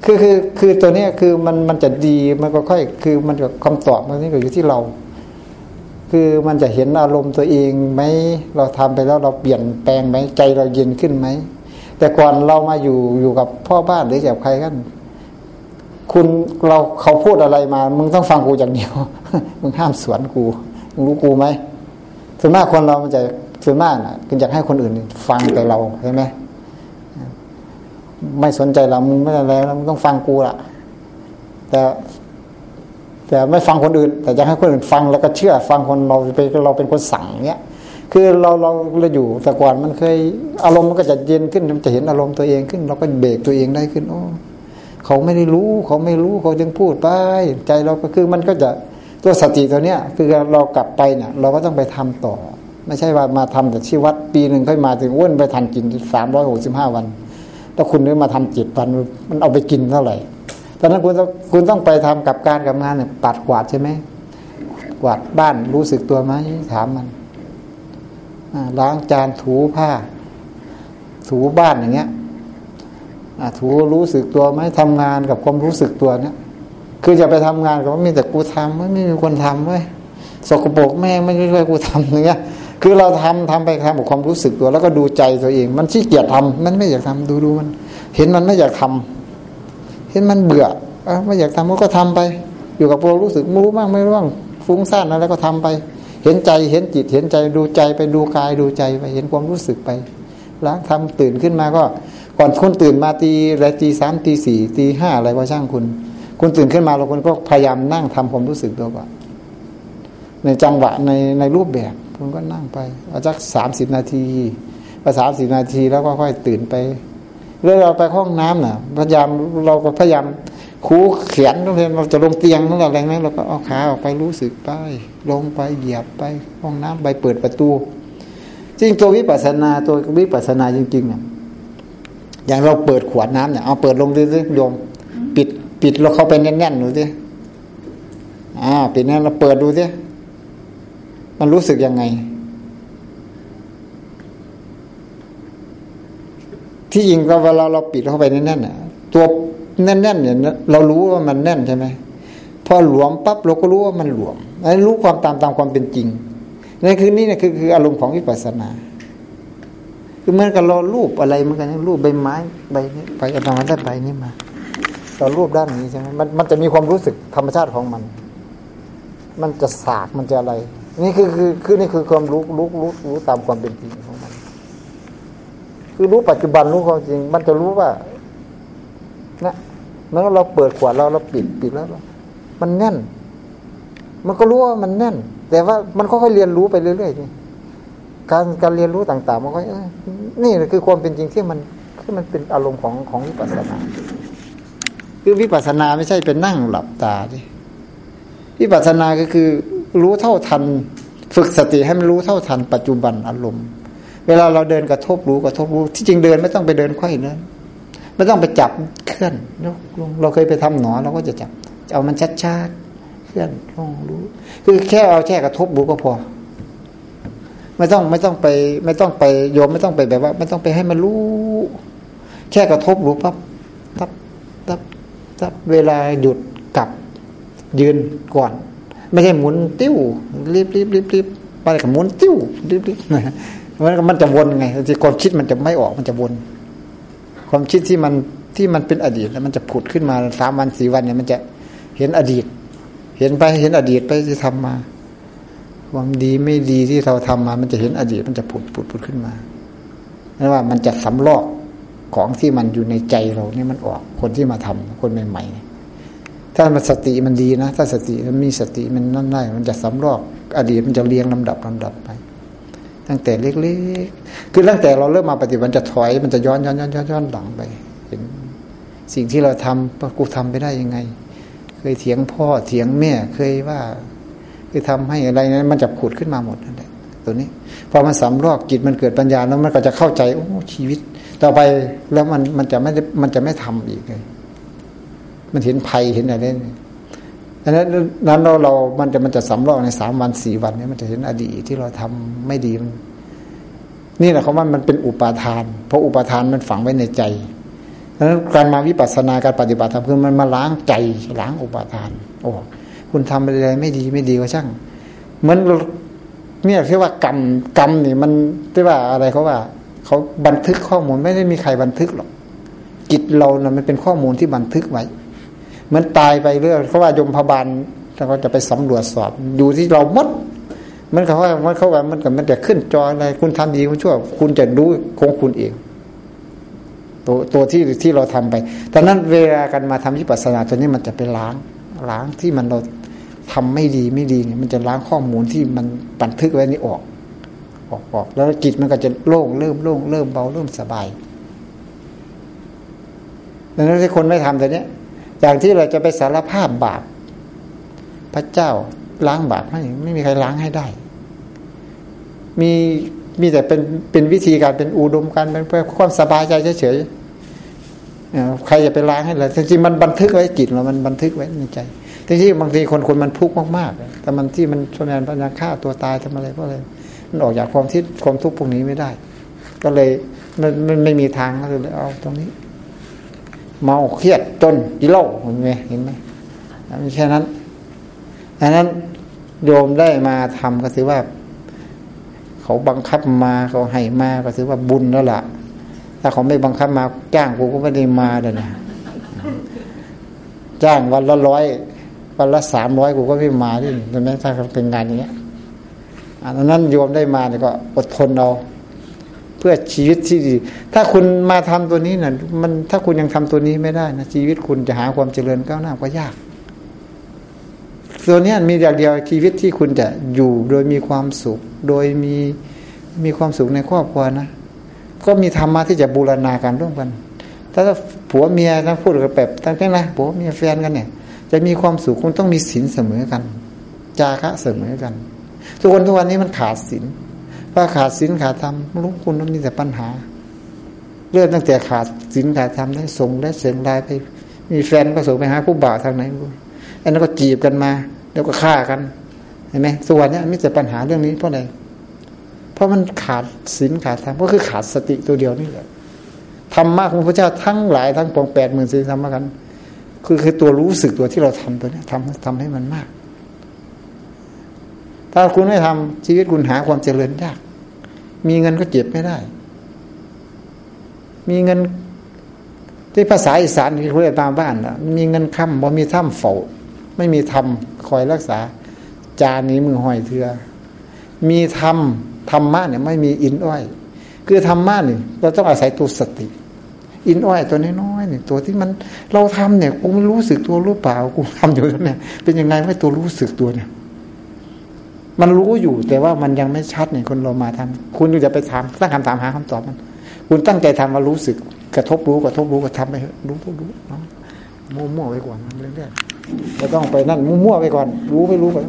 คือคือคือตัวนี้คือมันมันจะดีมันก็ค่อย คือมันกับคำตอบมันนี่ก็อยู่ที่เรา คือมันจะเห็นอารมณ์ตัวเองไหมเราทำไปแล้วเราเปลี่ยนแปลงไหมใจเราเย็นขึ้นไหมแต่ก่อนเรามาอยู่อยู่กับพ่อบ้านหรือกับใครกัน คุณเราเขาพูดอะไรมา มึงต้องฟังกูอย่างเดียว มึงห้ามสวนกู รู้กูไหมส่วนมากคนเรามันจะส่วนมากนะคุณอยากให้คนอื่นฟังแต่เราใช่ไหมไม่สนใจเรามึงไม่อะไรแล้วมึงต้องฟังกูละแต่แต่ไม่ฟังคนอื่น แต่จะให้คนอื่นฟังแล้วก็เชื่อ ฟังคนเราไปเราเป็นคนสั่งเนี้ยคือเราเราเราอยู่แต่ก่อนมันเคยอารมณ์มันก็จะเย็นขึ้นมันจะเห็นอารมณ์ตัวเองขึ้น เราก็เบรกตัวเองได้ขึ้นโอ้เขาไม่ได้รู้ เขาไม่รู้เขาจึงพูดไปใจเราก็คือมันก็จะ ตัวสติตัวเนี้ยคือเรากลับไปเนี่ยเราก็ต้องไปทำต่อ ไม่ใช่ว่ามาทำแต่ที่วัดปีหนึ่งค่อยมาถึงอ้วนไปทันกินสามร้อยหกสิบห้าวันถ้าคุณได้มาทำจิตวันมันเอาไปกินเท่าไหร่ตอนนั้นคุณต้องคุณต้องไปทำกับการกับงานเนี่ยปัดกวาดใช่ไหมกวาดบ้านรู้สึกตัวไหมถามมันล้างจานถูผ้า ถูบ้านอย่างเงี้ยถูรู้สึกตัวไหมทำงานกับความรู้สึกตัวเนี้ย คือจะไปทำงานก็ไมีแต่กูทำไม่มีคนทำเว้ยสกปรกแม่ไม่ช่วยกูทำอย่างเงี้ย คือเราทำทำไปทำกับความรู้สึกตัว แล้วก็ดูใจตัวเอง มันขี้เกียจทำมันไม่อยากทำดูดูมัน เห็นมันไม่อยากทำเห็นมันเบื่ออไม่อยากทำก็ทำไป อยู่กับความรู้สึกรู้บ้างไม่รู้บ้างฟุ้งซ่านอะไรก็ทำไป เห็นใจเห็นจิตเห็นใจดูใจไปดูกายดูใจไปเห็นความรู้สึกไปล้างทำตื่นขึ้นมาก็ ก่อนคุณตื่นมาตีอะไรตีสามตีสี่ตีห้าอะไรก็ช่างคุณ คุณตื่นขึ้นมาเราคุณก็พยายามนั่งทำความรู้สึกตัวก่อนในจังหวะในในรูปแบบ คุณก็นั่งไปอาสักสามสิบนาทีพอสามสิบนาทีแล้วก็ค่อยตื่นไปเรื่อเราไปห้องน้ำน่ะ พยายามเราก็พยายามคูเขียนเราจะลงเตียงนั่นอะไรนั้นเราก็เอาขาออกไปรู้สึกไปลงไปเหยียบไปห้องน้ำไปเปิดประตู จริงตัววิปัสสนาตัววิปัสสนาจริงๆเนี่ยอย่างเราเปิดขวดน้ำเนี่ยเอาเปิดลงดิสิโยมปิด ปิดเราเข้าไปแน่นๆดูสิอ่าปิดแน่นเราเปิดดูสิมันรู้สึกยังไง ที่จริงก็เวลาเราปิดเข้าไปแน่นๆเนี่ยตัวแน่นๆเนี่ยเรารู้ว่ามันแน่นใช่ไหมพอหลวมปั๊บเราก็รู้ว่ามันหลวมอันรู้ความตามตามความเป็นจริงนี่นคือนี่เนี่ยคือคืออารมณ์ของวิปัสสนา คือเหมือนกับเรารูปอะไรเหมือนกันรูปใบไม้ใบนี้ไปเอามาได้ใบนี้มา เรารูปด้านนี้ใช่ไหมมันมันจะมีความรู้สึกธรรมชาติของมัน มันจะสากมันจะอะไร นี่คือคือคือนี่คือความรู้รู้รู้รู้ตามความเป็นจริงของมัน คือรู้ปัจจุบันรู้ความจริง มันจะรู้ว่านะมันเราเปิดขวดเราเราปิดปิดแล้ว มันแน่น มันก็รู้ว่ามันแน่น แต่ว่ามันค่อยๆเรียนรู้ไปเรื่อยๆนี่การการเรียนรู้ต่าง ๆ มันก็นี่คือความเป็นจริงที่มันที่มันเป็นอารมณ์ของของวิปัสสนา คือวิปัสสนาไม่ใช่เป็นนั่งหลับตาดิวิปัสสนาก็คือรู้เท่าทัน ฝึกสติให้มันรู้เท่าทันปัจจุบันอารมณ์ เวลาเราเดินกระทบรู้กระทบรู้ ที่จริงเดินไม่ต้องไปเดินไขว้เนินไม่ต้องไปจับเคลื่อนยกลงเราเคยไปทำหนอเราก็จะจับเอามันชัดๆเคลื่อนลงรู้ คือแค่เอาแค่กระทบรู้ก็พอ ไม่ต้องไม่ต้องไป ไม่ต้องไปโยมไม่ต้องไปแบบว่า ไม่ต้องไปให้มันรู้ แค่กระทบรู้ปั๊บตับตับตับ เวลาหยุดกลับยืนก่อน ไม่ใช่หมุนติ้วรีบรีบรีบรีบไปกับหมุนติ้วรีบรีบมันมันจะวนไงที่ความคิดมันจะไม่ออกมันจะวน ความคิดที่มันที่มันเป็นอดีตแล้วมันจะผุดขึ้นมาสามวันสี่วันเนี่ยมันจะเห็นอดีต เห็นไปเห็นอดีตไปที่ทำมา ความดีไม่ดีที่เราทำมา มันจะเห็นอดีตมันจะผุดผุดผุดขึ้นมานั่นว่ามันจะสำลอก ของที่มันอยู่ในใจเราเนี่ยมันออกคนที่มาทำคนใหม่ๆถ้ามันสติมันดีนะ ถ้าสติมันมีสติมันนั่นได้มันจะสำลอกอดีตมันจะเรียงลำดับลำดับไป ตั้งแต่เล็กๆคือตั้งแต่เราเริ่มมาปฏิบัติจะถอย มันจะย้อนย้อนย้อนย้อนย้อนหลังไป เห็น สิ่งที่เราทำกูทำไปได้ยังไง เคยเถียงพ่อเถียงแม่เคยว่าเคยทำให้อะไรนั้นมันจะขุดขึ้นมาหมดนั่นแหละตัวนี้พอมันสำรอกจิตมันเกิดปัญญาแล้วมันก็จะเข้าใจโอ้ชีวิต ต่อไปแล้วมันมันจะไม่มันจะไม่ทำอีกเลยมันเห็นภัยเห็นอะไรเนี่ยดังนั้นนั้นเราเรา มันจะมันจะสำรอกในสามวันสี่วันนี้มันจะเห็นอดีตที่เราทำไม่ดีมันนี่แหละเขาว่ามันเป็นอุปาทาน เพราะอุปาทานมันฝังไว้ในใจดังนั้นการมาวิปัสสนาการปฏิบัติธรรมคือมันมาล้างใจล้างอุปาทาน โอ้คุณทำอะไรไม่ดีไม่ดีก็ช่าง เหมือนเนี่ยที่ว่ากรรมกรรมนี่มันที่ว่าอะไรเขาว่า เขาบันทึกข้อมูลไม่ได้มีใครบันทึกหรอกจิตเรานะ่ะมันเป็นข้อมูลที่บันทึกไว้เมันตายไปเรื่อยเขาว่ายมพบาลถ้าเขาจะไปสำรวจสอบ อยู่ที่เรามด มันเขาว่ามันเขาว่ามันกับมันจะขึ้นจออะไรคุณทำดีคุณชั่ว คุณจะรู้ของคุณเอง ตัวตัวที่ที่เราทำไปตอนนั้นเวลากันมาทำวิปัสสนาตัวนี้มันจะไปล้าง ล้างที่มันเราทำไม่ดีไม่ดีเนี่ยมันจะล้างข้อมูลที่มันบันทึกไว้นี่ออก ออกออกแล้วจิตมันก็จะโล่งเริ่มโล่งเริ่มเบาเริ่มสบายดังนั้นที่คนไม่ทำแต่เนี้ยอย่างที่เราจะไปสารภาพบาปพระเจ้าล้างบาปให้ไม่มีใครล้างให้ได้ มีมีแต่เป็นเป็นวิธีการเป็นอุดมการเป็นเพื่อความสบายใจเฉยๆใครจะไปล้างให้เลยจริงๆมันบันทึกไว้จิตเรามันบันทึกไว้ในใจทีที่บางทีคนคนมันทุกข์มากๆแต่มันที่มันชนแนนปัญญาฆ่าตัวตายทำอะไรก็เลย มันออกจากความทิศความทุกข์พวกนี้ไม่ได้ ก็เลยมันมันไม่มีทางก็เลยเอาตรงนี้ เมาเครียดจนกิโลเห็นไหมเห็นไหมม่แค่นั้นดังนั้นโยมได้มาทำก็ถือว่า เขาบังคับมาเขาให้มาก็ถือว่าบุญแล้วล่ะถ้าเขาไม่บังคับมาจ้างกูก็ไม่ได้มาเลยนะจ้างวันละร้อยวันละสามร้อยกูก็ไม่มาที่ใช่ไหมถ้าเป็นงานอย่างเงี้ย อันนั้นโยมได้มาเนี่ยก็อดทนเอาเพื่อชีวิตที่ดี ถ้าคุณมาทำตัวนี้นะ่ะมันถ้าคุณยังทำตัวนี้ไม่ได้นะชีวิตคุณจะหาความเจริญก้าวหน้าก็ยาก ตัวนี้มีอย่างเดียวชีวิตที่คุณจะอยู่โดยมีความสุข โดยมีมีความสุขในครอบครัวนะ ก็มีธรรมะที่จะบูรณาการร่วมกัน ถ้าผัวเมียนะพูดกับแบบตั้งแต่นะผัวเมียแฟนกันเนี่ย จะมีความสุขคุณต้องมีศีลเสมอกัน จาคะเสมอกัน ทุกคนทุกวันนี้มันขาดศีลพอขาดศีลขาดธรรมลูกคุณต้องมีแต่ปัญหา เรื่องตั้งแต่ขาดศีลขาดธรรมได้ส่งได้เสียงได้ไป มีแฟนก็ส่งไปหาผู้บ่าวทางไหนอันนั้นก็จีบกันมา แล้วก็ฆ่ากันเห็นไหมส่วนนี้ไม่จะปัญหาเรื่องนี้เพราะอะไรเพราะมันขาดศีลขาดธรรมก็คือขาดสติตัวเดียวนี่แหละธรรมะของพระเจ้าทั้งหลายทั้งปองแปดหมื่นสี่ธรรมะกัน คือคือตัวรู้สึกตัวที่เราทำตัวนี้ทำทำให้มันมาก ถ้าคุณไม่ทำชีวิตคุณหาความเจริญยาก มีเงินก็เจ็บไม่ได้ มีเงินที่ภาษาอีสานที่เรียกตามบ้านนะมีเงินค้ำบ่มีถ้ำเฝ้าไม่มีธรรมคอยรักษา จานนี้มือห้อยเถือมีธรรมธรรมะเนี่ยไม่มีอินอ้อย คือธรรมะเนี่ยเราต้องอาศัยตัวสติ อินอ้อยตัวน้อยๆเนี่ยตัวที่มันเราทำเนี่ยกูไม่รู้สึกตัวรู้เปล่ากูทำอยู่เนี่ยเป็นยังไงไม่ตัวรู้สึกตัวเนี่ย มันรู้อยู่แต่ว่ามันยังไม่ชัดเนี่ยคนเรามาทำคุณจะไปถามตั้งคำถามหาคำตอบมัน คุณตั้งใจทำมารู้สึก กระทบรู้กระทบรู้ก็ทำไปรู้รู้รู้เนาะมั่วๆไปก่อนเรื่อยๆไม่ต้องไปนั่นมั่วๆไปก่อน รู้ไม่รู้ไป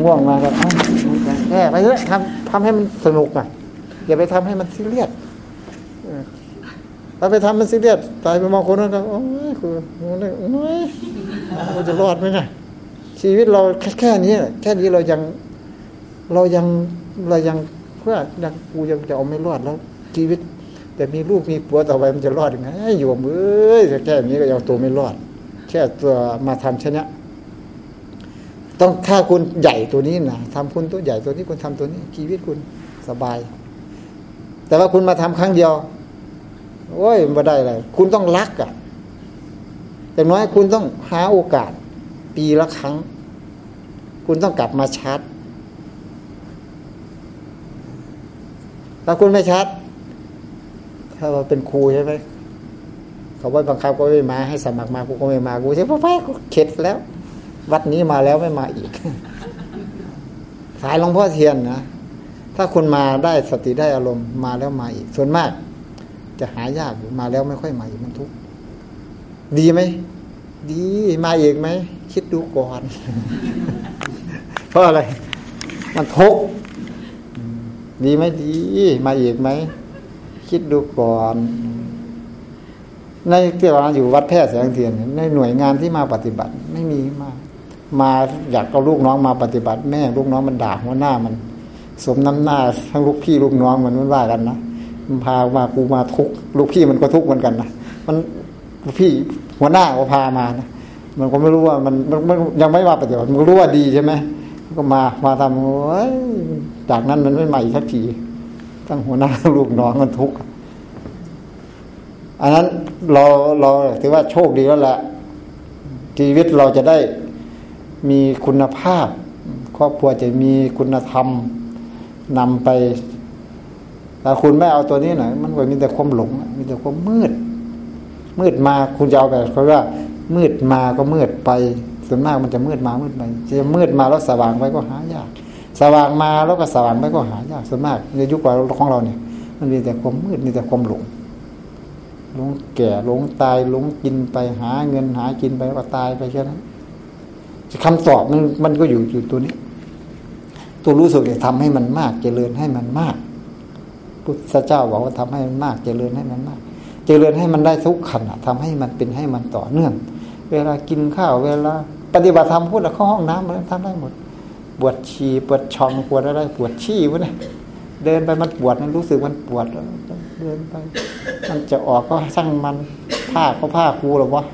ง่วงมาก็แก้ไปเถอะทำทำให้มันสนุกอะอย่าไปทำให้มันซีเรียส ถ้าไปทำมันซีเรียสตายไปมองคนนั้นก็โอ้ยคือโอ้ยโอ้ยมันจะรอดไหมนะชีวิตเราแค่แค่นี้แค่นี้เรายังเรายังเรายังเพื่อยังกูยังจะเอาไม่รอดแล้ว ชีวิต แต่มีลูกมีผัวต่อไปมันจะรอดยังไงอยู่มือแค่นี้ก็ยังตัวไม่รอด แค่ตัวมาทำเช่นนี้ต้องถ้าคุณใหญ่ตัวนี้นะทำคุณตัวใหญ่ตัวนี้คุณทำตัวนี้ชีวิตคุณสบาย แต่ว่าคุณมาทำครั้งเดียว โอ้ยไม่ได้เลยคุณต้องรักอะ่ะอย่างน้อยคุณต้องหาโอกาส ปีละครั้ง คุณต้องกลับมาชาร์จถ้าคุณไม่ชาร์จถ้าว่าเป็นครูใช่ไหมเขาว่าบังคับก็ไม่มาให้สมัครมากูก็ไม่มากูใช่พ่อแม่กูเข็ดแล้ว วัดนี้มาแล้วไม่มาอีก สายหลวงพ่อเทียนนะถ้าคุณมาได้สติได้อารมณ์มาแล้วมาอีก ส่วนมาก จะหายากมาแล้วไม่ค่อยมาอีกมันทุกข์ดีไหมดีมาอีกไหมคิดดูก่อน เพราะอะไร มันทุกข์ดีไหมดี มาอีกไหมคิดดูก่อนในที่เราอยู่วัดแพทย์แสงเทียนในหน่วยงานที่มาปฏิบัติ ไม่มีมากมาอยากเอาลูกน้องมาปฏิบัติ แม่ลูกน้องมันด่าหัวหน้ามัน สมน้ำหน้าทั้งลูกพี่ลูกน้องมันมันว่ากันนะ มันพามากูมาทุกลูกพี่มันก็ทุกเหมือนกันนะมันพี่หัวหน้าก็พามานะมันก็ไม่รู้ว่ามันมันยังไม่มาปฏิบัติมันรู้ว่าดีใช่ไหมก็มามาทำโอ้ยจากนั้นมันไม่ใหม่สักทีทั้งหัวหน้าลูกน้องมันทุกข์อันนั้นเราเราถือว่าโชคดีแล้วแหละชีวิตเราจะได้มีคุณภาพ ครอบครัวจะมีคุณธรรมนำไป แต่คุณไม่เอาตัวนี้หน่อยมันก็มีแต่ความหลง มีแต่ความมืด มืดมาคุณจะเอาแบบเขาว่า มืดมาก็มืดไปส่วนมากมันจะมืดมามืดไปจะมืดมาแล้วสว่างไปก็หายาก สว่างมาแล้วก็สว่างไปก็หายากส่วนมากในยุคเราของเราเนี่ย มันมีแต่ความมืดมีแต่ความหลงหลงแก่หลงตายหลงกินไปหาเงินหากินไปก็ตายไปแค่นั้นคำตอบมันมันก็อยู่อยู่ตัวนี้ ตัวรู้สึกเนี่ยทำให้มันมากเจริญให้มันมาก พุทธเจ้าบอกว่าทำให้มันมาก เจริญให้มันมาก เจริญให้มันได้ทุกขันทำให้มันเป็นให้มันต่อเนื่อง เวลากินข้าวเวลา ปฏิบัติธรรมพูดแล้วเข้าห้องน้ำมันทำได้หมดปวดฉี่ปวดชองปวดอะไรปวดฉี่วะเนี่ยเดินไปมันปวดมันรู้สึกมันปวดแล้วเดินไป มันจะออกก็ช่างมันผ้าก็ผ้ากูหรอวะ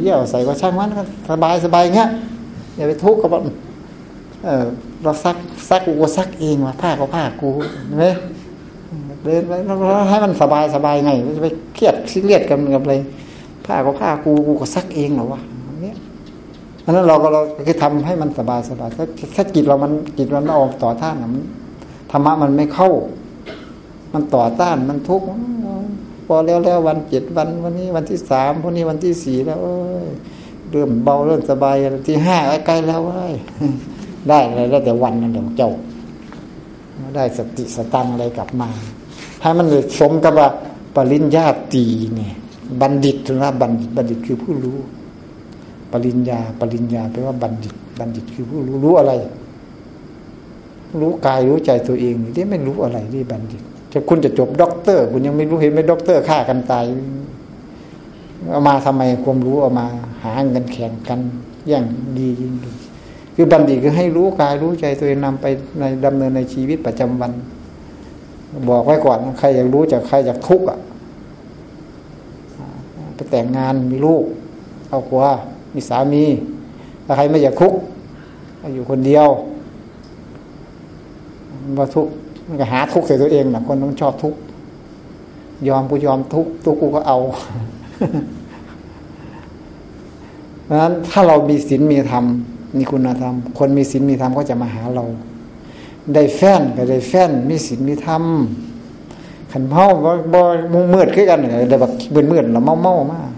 เยี่ยวใส่ก็ช่างมันสบายสบายเงี้ยอย่าไปทุกข์กับมันเออเราซักซักกูก็ซักเองว่ะผ้าก็ผ้ากูเห็นไหม เดินไปแล้วให้มันสบายสบายไงจะไปเครียดซีเรียสกันกับอะไรผ้าก็ผ้ากูกูก็ซักเองเหรอวะเนี้ยอันนั้นเราก็เราคือทำให้มันสบายสบายถ้าถ้าจิตเรามันจิตมันออกต่อท่านมันธรรมะมันไม่เข้า มันต่อต้านมันทุกข์พอแล้วแล้ววันเจ็ดวันวันนี้วันที่สามพรุ่งนี้วันที่สี่แล้วเอ้ยเริ่มเบาเริ่มสบายที่ห้าใกล้แล้วว้ยได้อะไรแล้วแต่วันนั่นเดี๋ยวเจ้าได้สติสตังอะไรกลับมา ให้มันสมกับว่าปริญญาตีเนี่ยบัณฑิตนะบัณฑิตบัณฑิตคือผู้รู้ ปริญญา ปริญญาแปลว่าบัณฑิต บัณฑิตคือผู้รู้รู้อะไร รู้กายรู้ใจตัวเองนี่ไม่รู้อะไรนี่บัณฑิตจะคุณจะจบด็อกเตอร์ คุณยังไม่รู้เห็นไหมด็อกเตอร์ฆ่ากันตายเอามาทำไมความรู้เอามาหาเงินแข่งกันย่งดียิ่งดีคือบัณฑิตคือให้รู้กายรู้ใจตัวเองนำไปในดำเนินในชีวิตประจำวัน บอกไว้ก่อน ใครอยากรู้จากใครอยากทุกข์อะไปแต่งงานมีลูกเอาครัวมีสามีถ้าใครไม่อยากทุกข์อยู่คนเดียวมาทุกข์มันก็หาทุกข์ใส่ตัวเองนะคนต้องชอบทุกข์ยอมกูยอมทุกข์ทุกข์กูก็เอาเพราะฉะนั้นถ้าเรามีศีลมีธรรมมีคุณธรรม คนมีศีลมีธรรมก็จะมาหาเรา ได้แฟนก็ได้แฟนมีศีลมีธรรมขันเมาบ่บ่มุงมืดขึ้นกันแต่แบบมืดมืดแล้วเมาเมามาก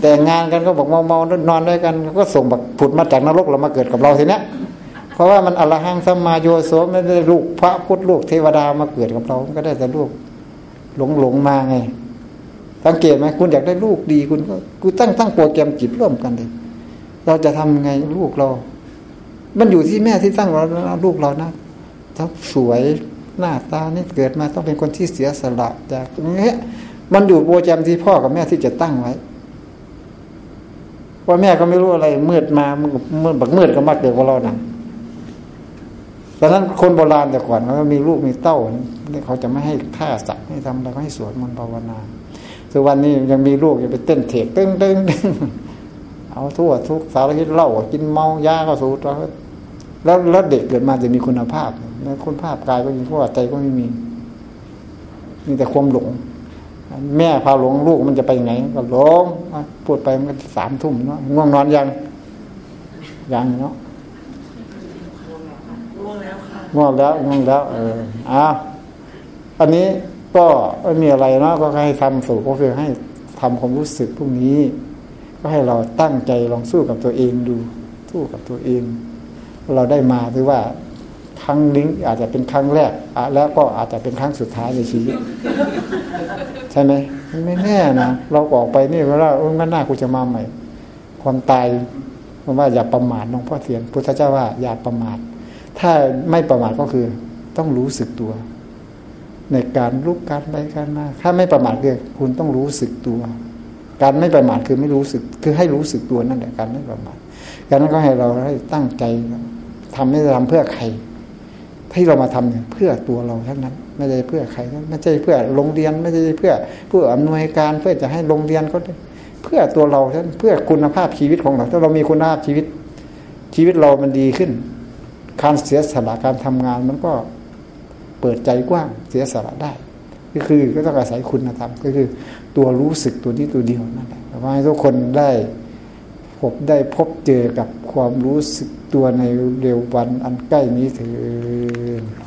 แต่งานกันก็บอกเมาเมานอนด้วยกันก็ส่งแบบผุดมาจากนรกเรามาเกิดกับเราทีเนี้ยเพราะว่ามันอรหังสัมมาโยโสไม่ได้ลูกพระพุทธลูกเทวดามาเกิดกับเราก็ได้แต่ลูกหลงหลงมาไงสังเกตไหมคุณอยากได้ลูกดีคุณก็กูตั้งตั้งโปรแกรมจิตร่วมกันเลยเราจะทำไงลูกเรา มันอยู่ที่แม่ที่ตั้งเราลูกเรานะ ถ้าสวยหน้าตานี่เกิดมาต้องเป็นคนที่เสียสละจากเงี้ยมันอยู่โปรแกรมที่พ่อกับแม่ที่จะตั้งไว้ว่าแม่ก็ไม่รู้อะไรมืดมามืดบักมืดก็มาเกิดกับเรานะดังนั้นคนโบราณแต่ก่อนเขามีลูกมีเต้านี่เขาจะไม่ให้ฆ่าสัตว์ให้ทำอะไรก็ให้สวดมนต์ภาวนาส่วนวันนี้ยังมีลูกยังไปเต้นเถกตึ้งตึ้งเอาทั่วทุกสารพิษเหล้ากินเมายาก็สูดแล้ว แล้วเด็กเกิดมาจะมีคุณภาพคุณภาพกายก็มีเพราะใจก็ไม่มีมีแต่ความหลง แม่พาหลงลูกมันจะไปไหน ก็หลงพูดไปมันสามทุ่มเนาะง่วงนอนยังยังเนาะง่วงแล้วง่วงแล้ว เอออะอันนี้ก็ไม่มีอะไรเนาะก็ให้ทำสู่ก็คือให้ทำความรู้สึกพวกนี้ ก็ให้เราตั้งใจลองสู้กับตัวเองดูสู้กับตัวเอง เราได้มาถือว่าครั้งนี้อาจจะเป็นครั้งแรกอะแล้วก็อาจจะเป็นครั้งสุดท้ายในชีวิตใช่ไหมไม่แน่นะเราออกไปนี่เวลาเออมันหน้ากูจะมาใหม่ ความตายเพราะว่าอย่าประมาทหลวงพ่อเทียนพุทธเจ้าว่าอย่าประมาท ถ้าไม่ประมาทก็คือ ต้องรู้สึกตัว ในการลุกการไปการมาถ้าไม่ประมาทคือคุณต้องรู้สึกตัว การไม่ประมาทคือไม่รู้สึก คือให้รู้สึกตัวนั่นแหละการไม่ประมาทการนั้นก็ให้เราให้ตั้งใจ ทำไม่ได้ทำเพื่อใคร ที่เรามาทำเนี่ยเพื่อตัวเราทั้งนั้น ไม่ใช่เพื่อใครไม่ใช่เพื่อโรงเรียนไม่ใช่เพื่อเพื่ออำนวยการเพื่อจะให้โรงเรียนก็เพื่อตัวเราท่านเพื่อคุณภาพชีวิตของเรา ถ้าเรามีคุณภาพชีวิต ชีวิตเรามันดีขึ้น การเสียสละการทำงานมันก็เปิดใจกว้างเสียสละได้ก็คือก็ต้องอาศัยคุณธรรมก็คือตัวรู้สึกตัวนี้ตัวเดียวนั่นแหละว่าให้ทุกคนได้ ผมได้พบเจอกับความรู้สึกตัวในเร็ววันอันใกล้นี้เถิด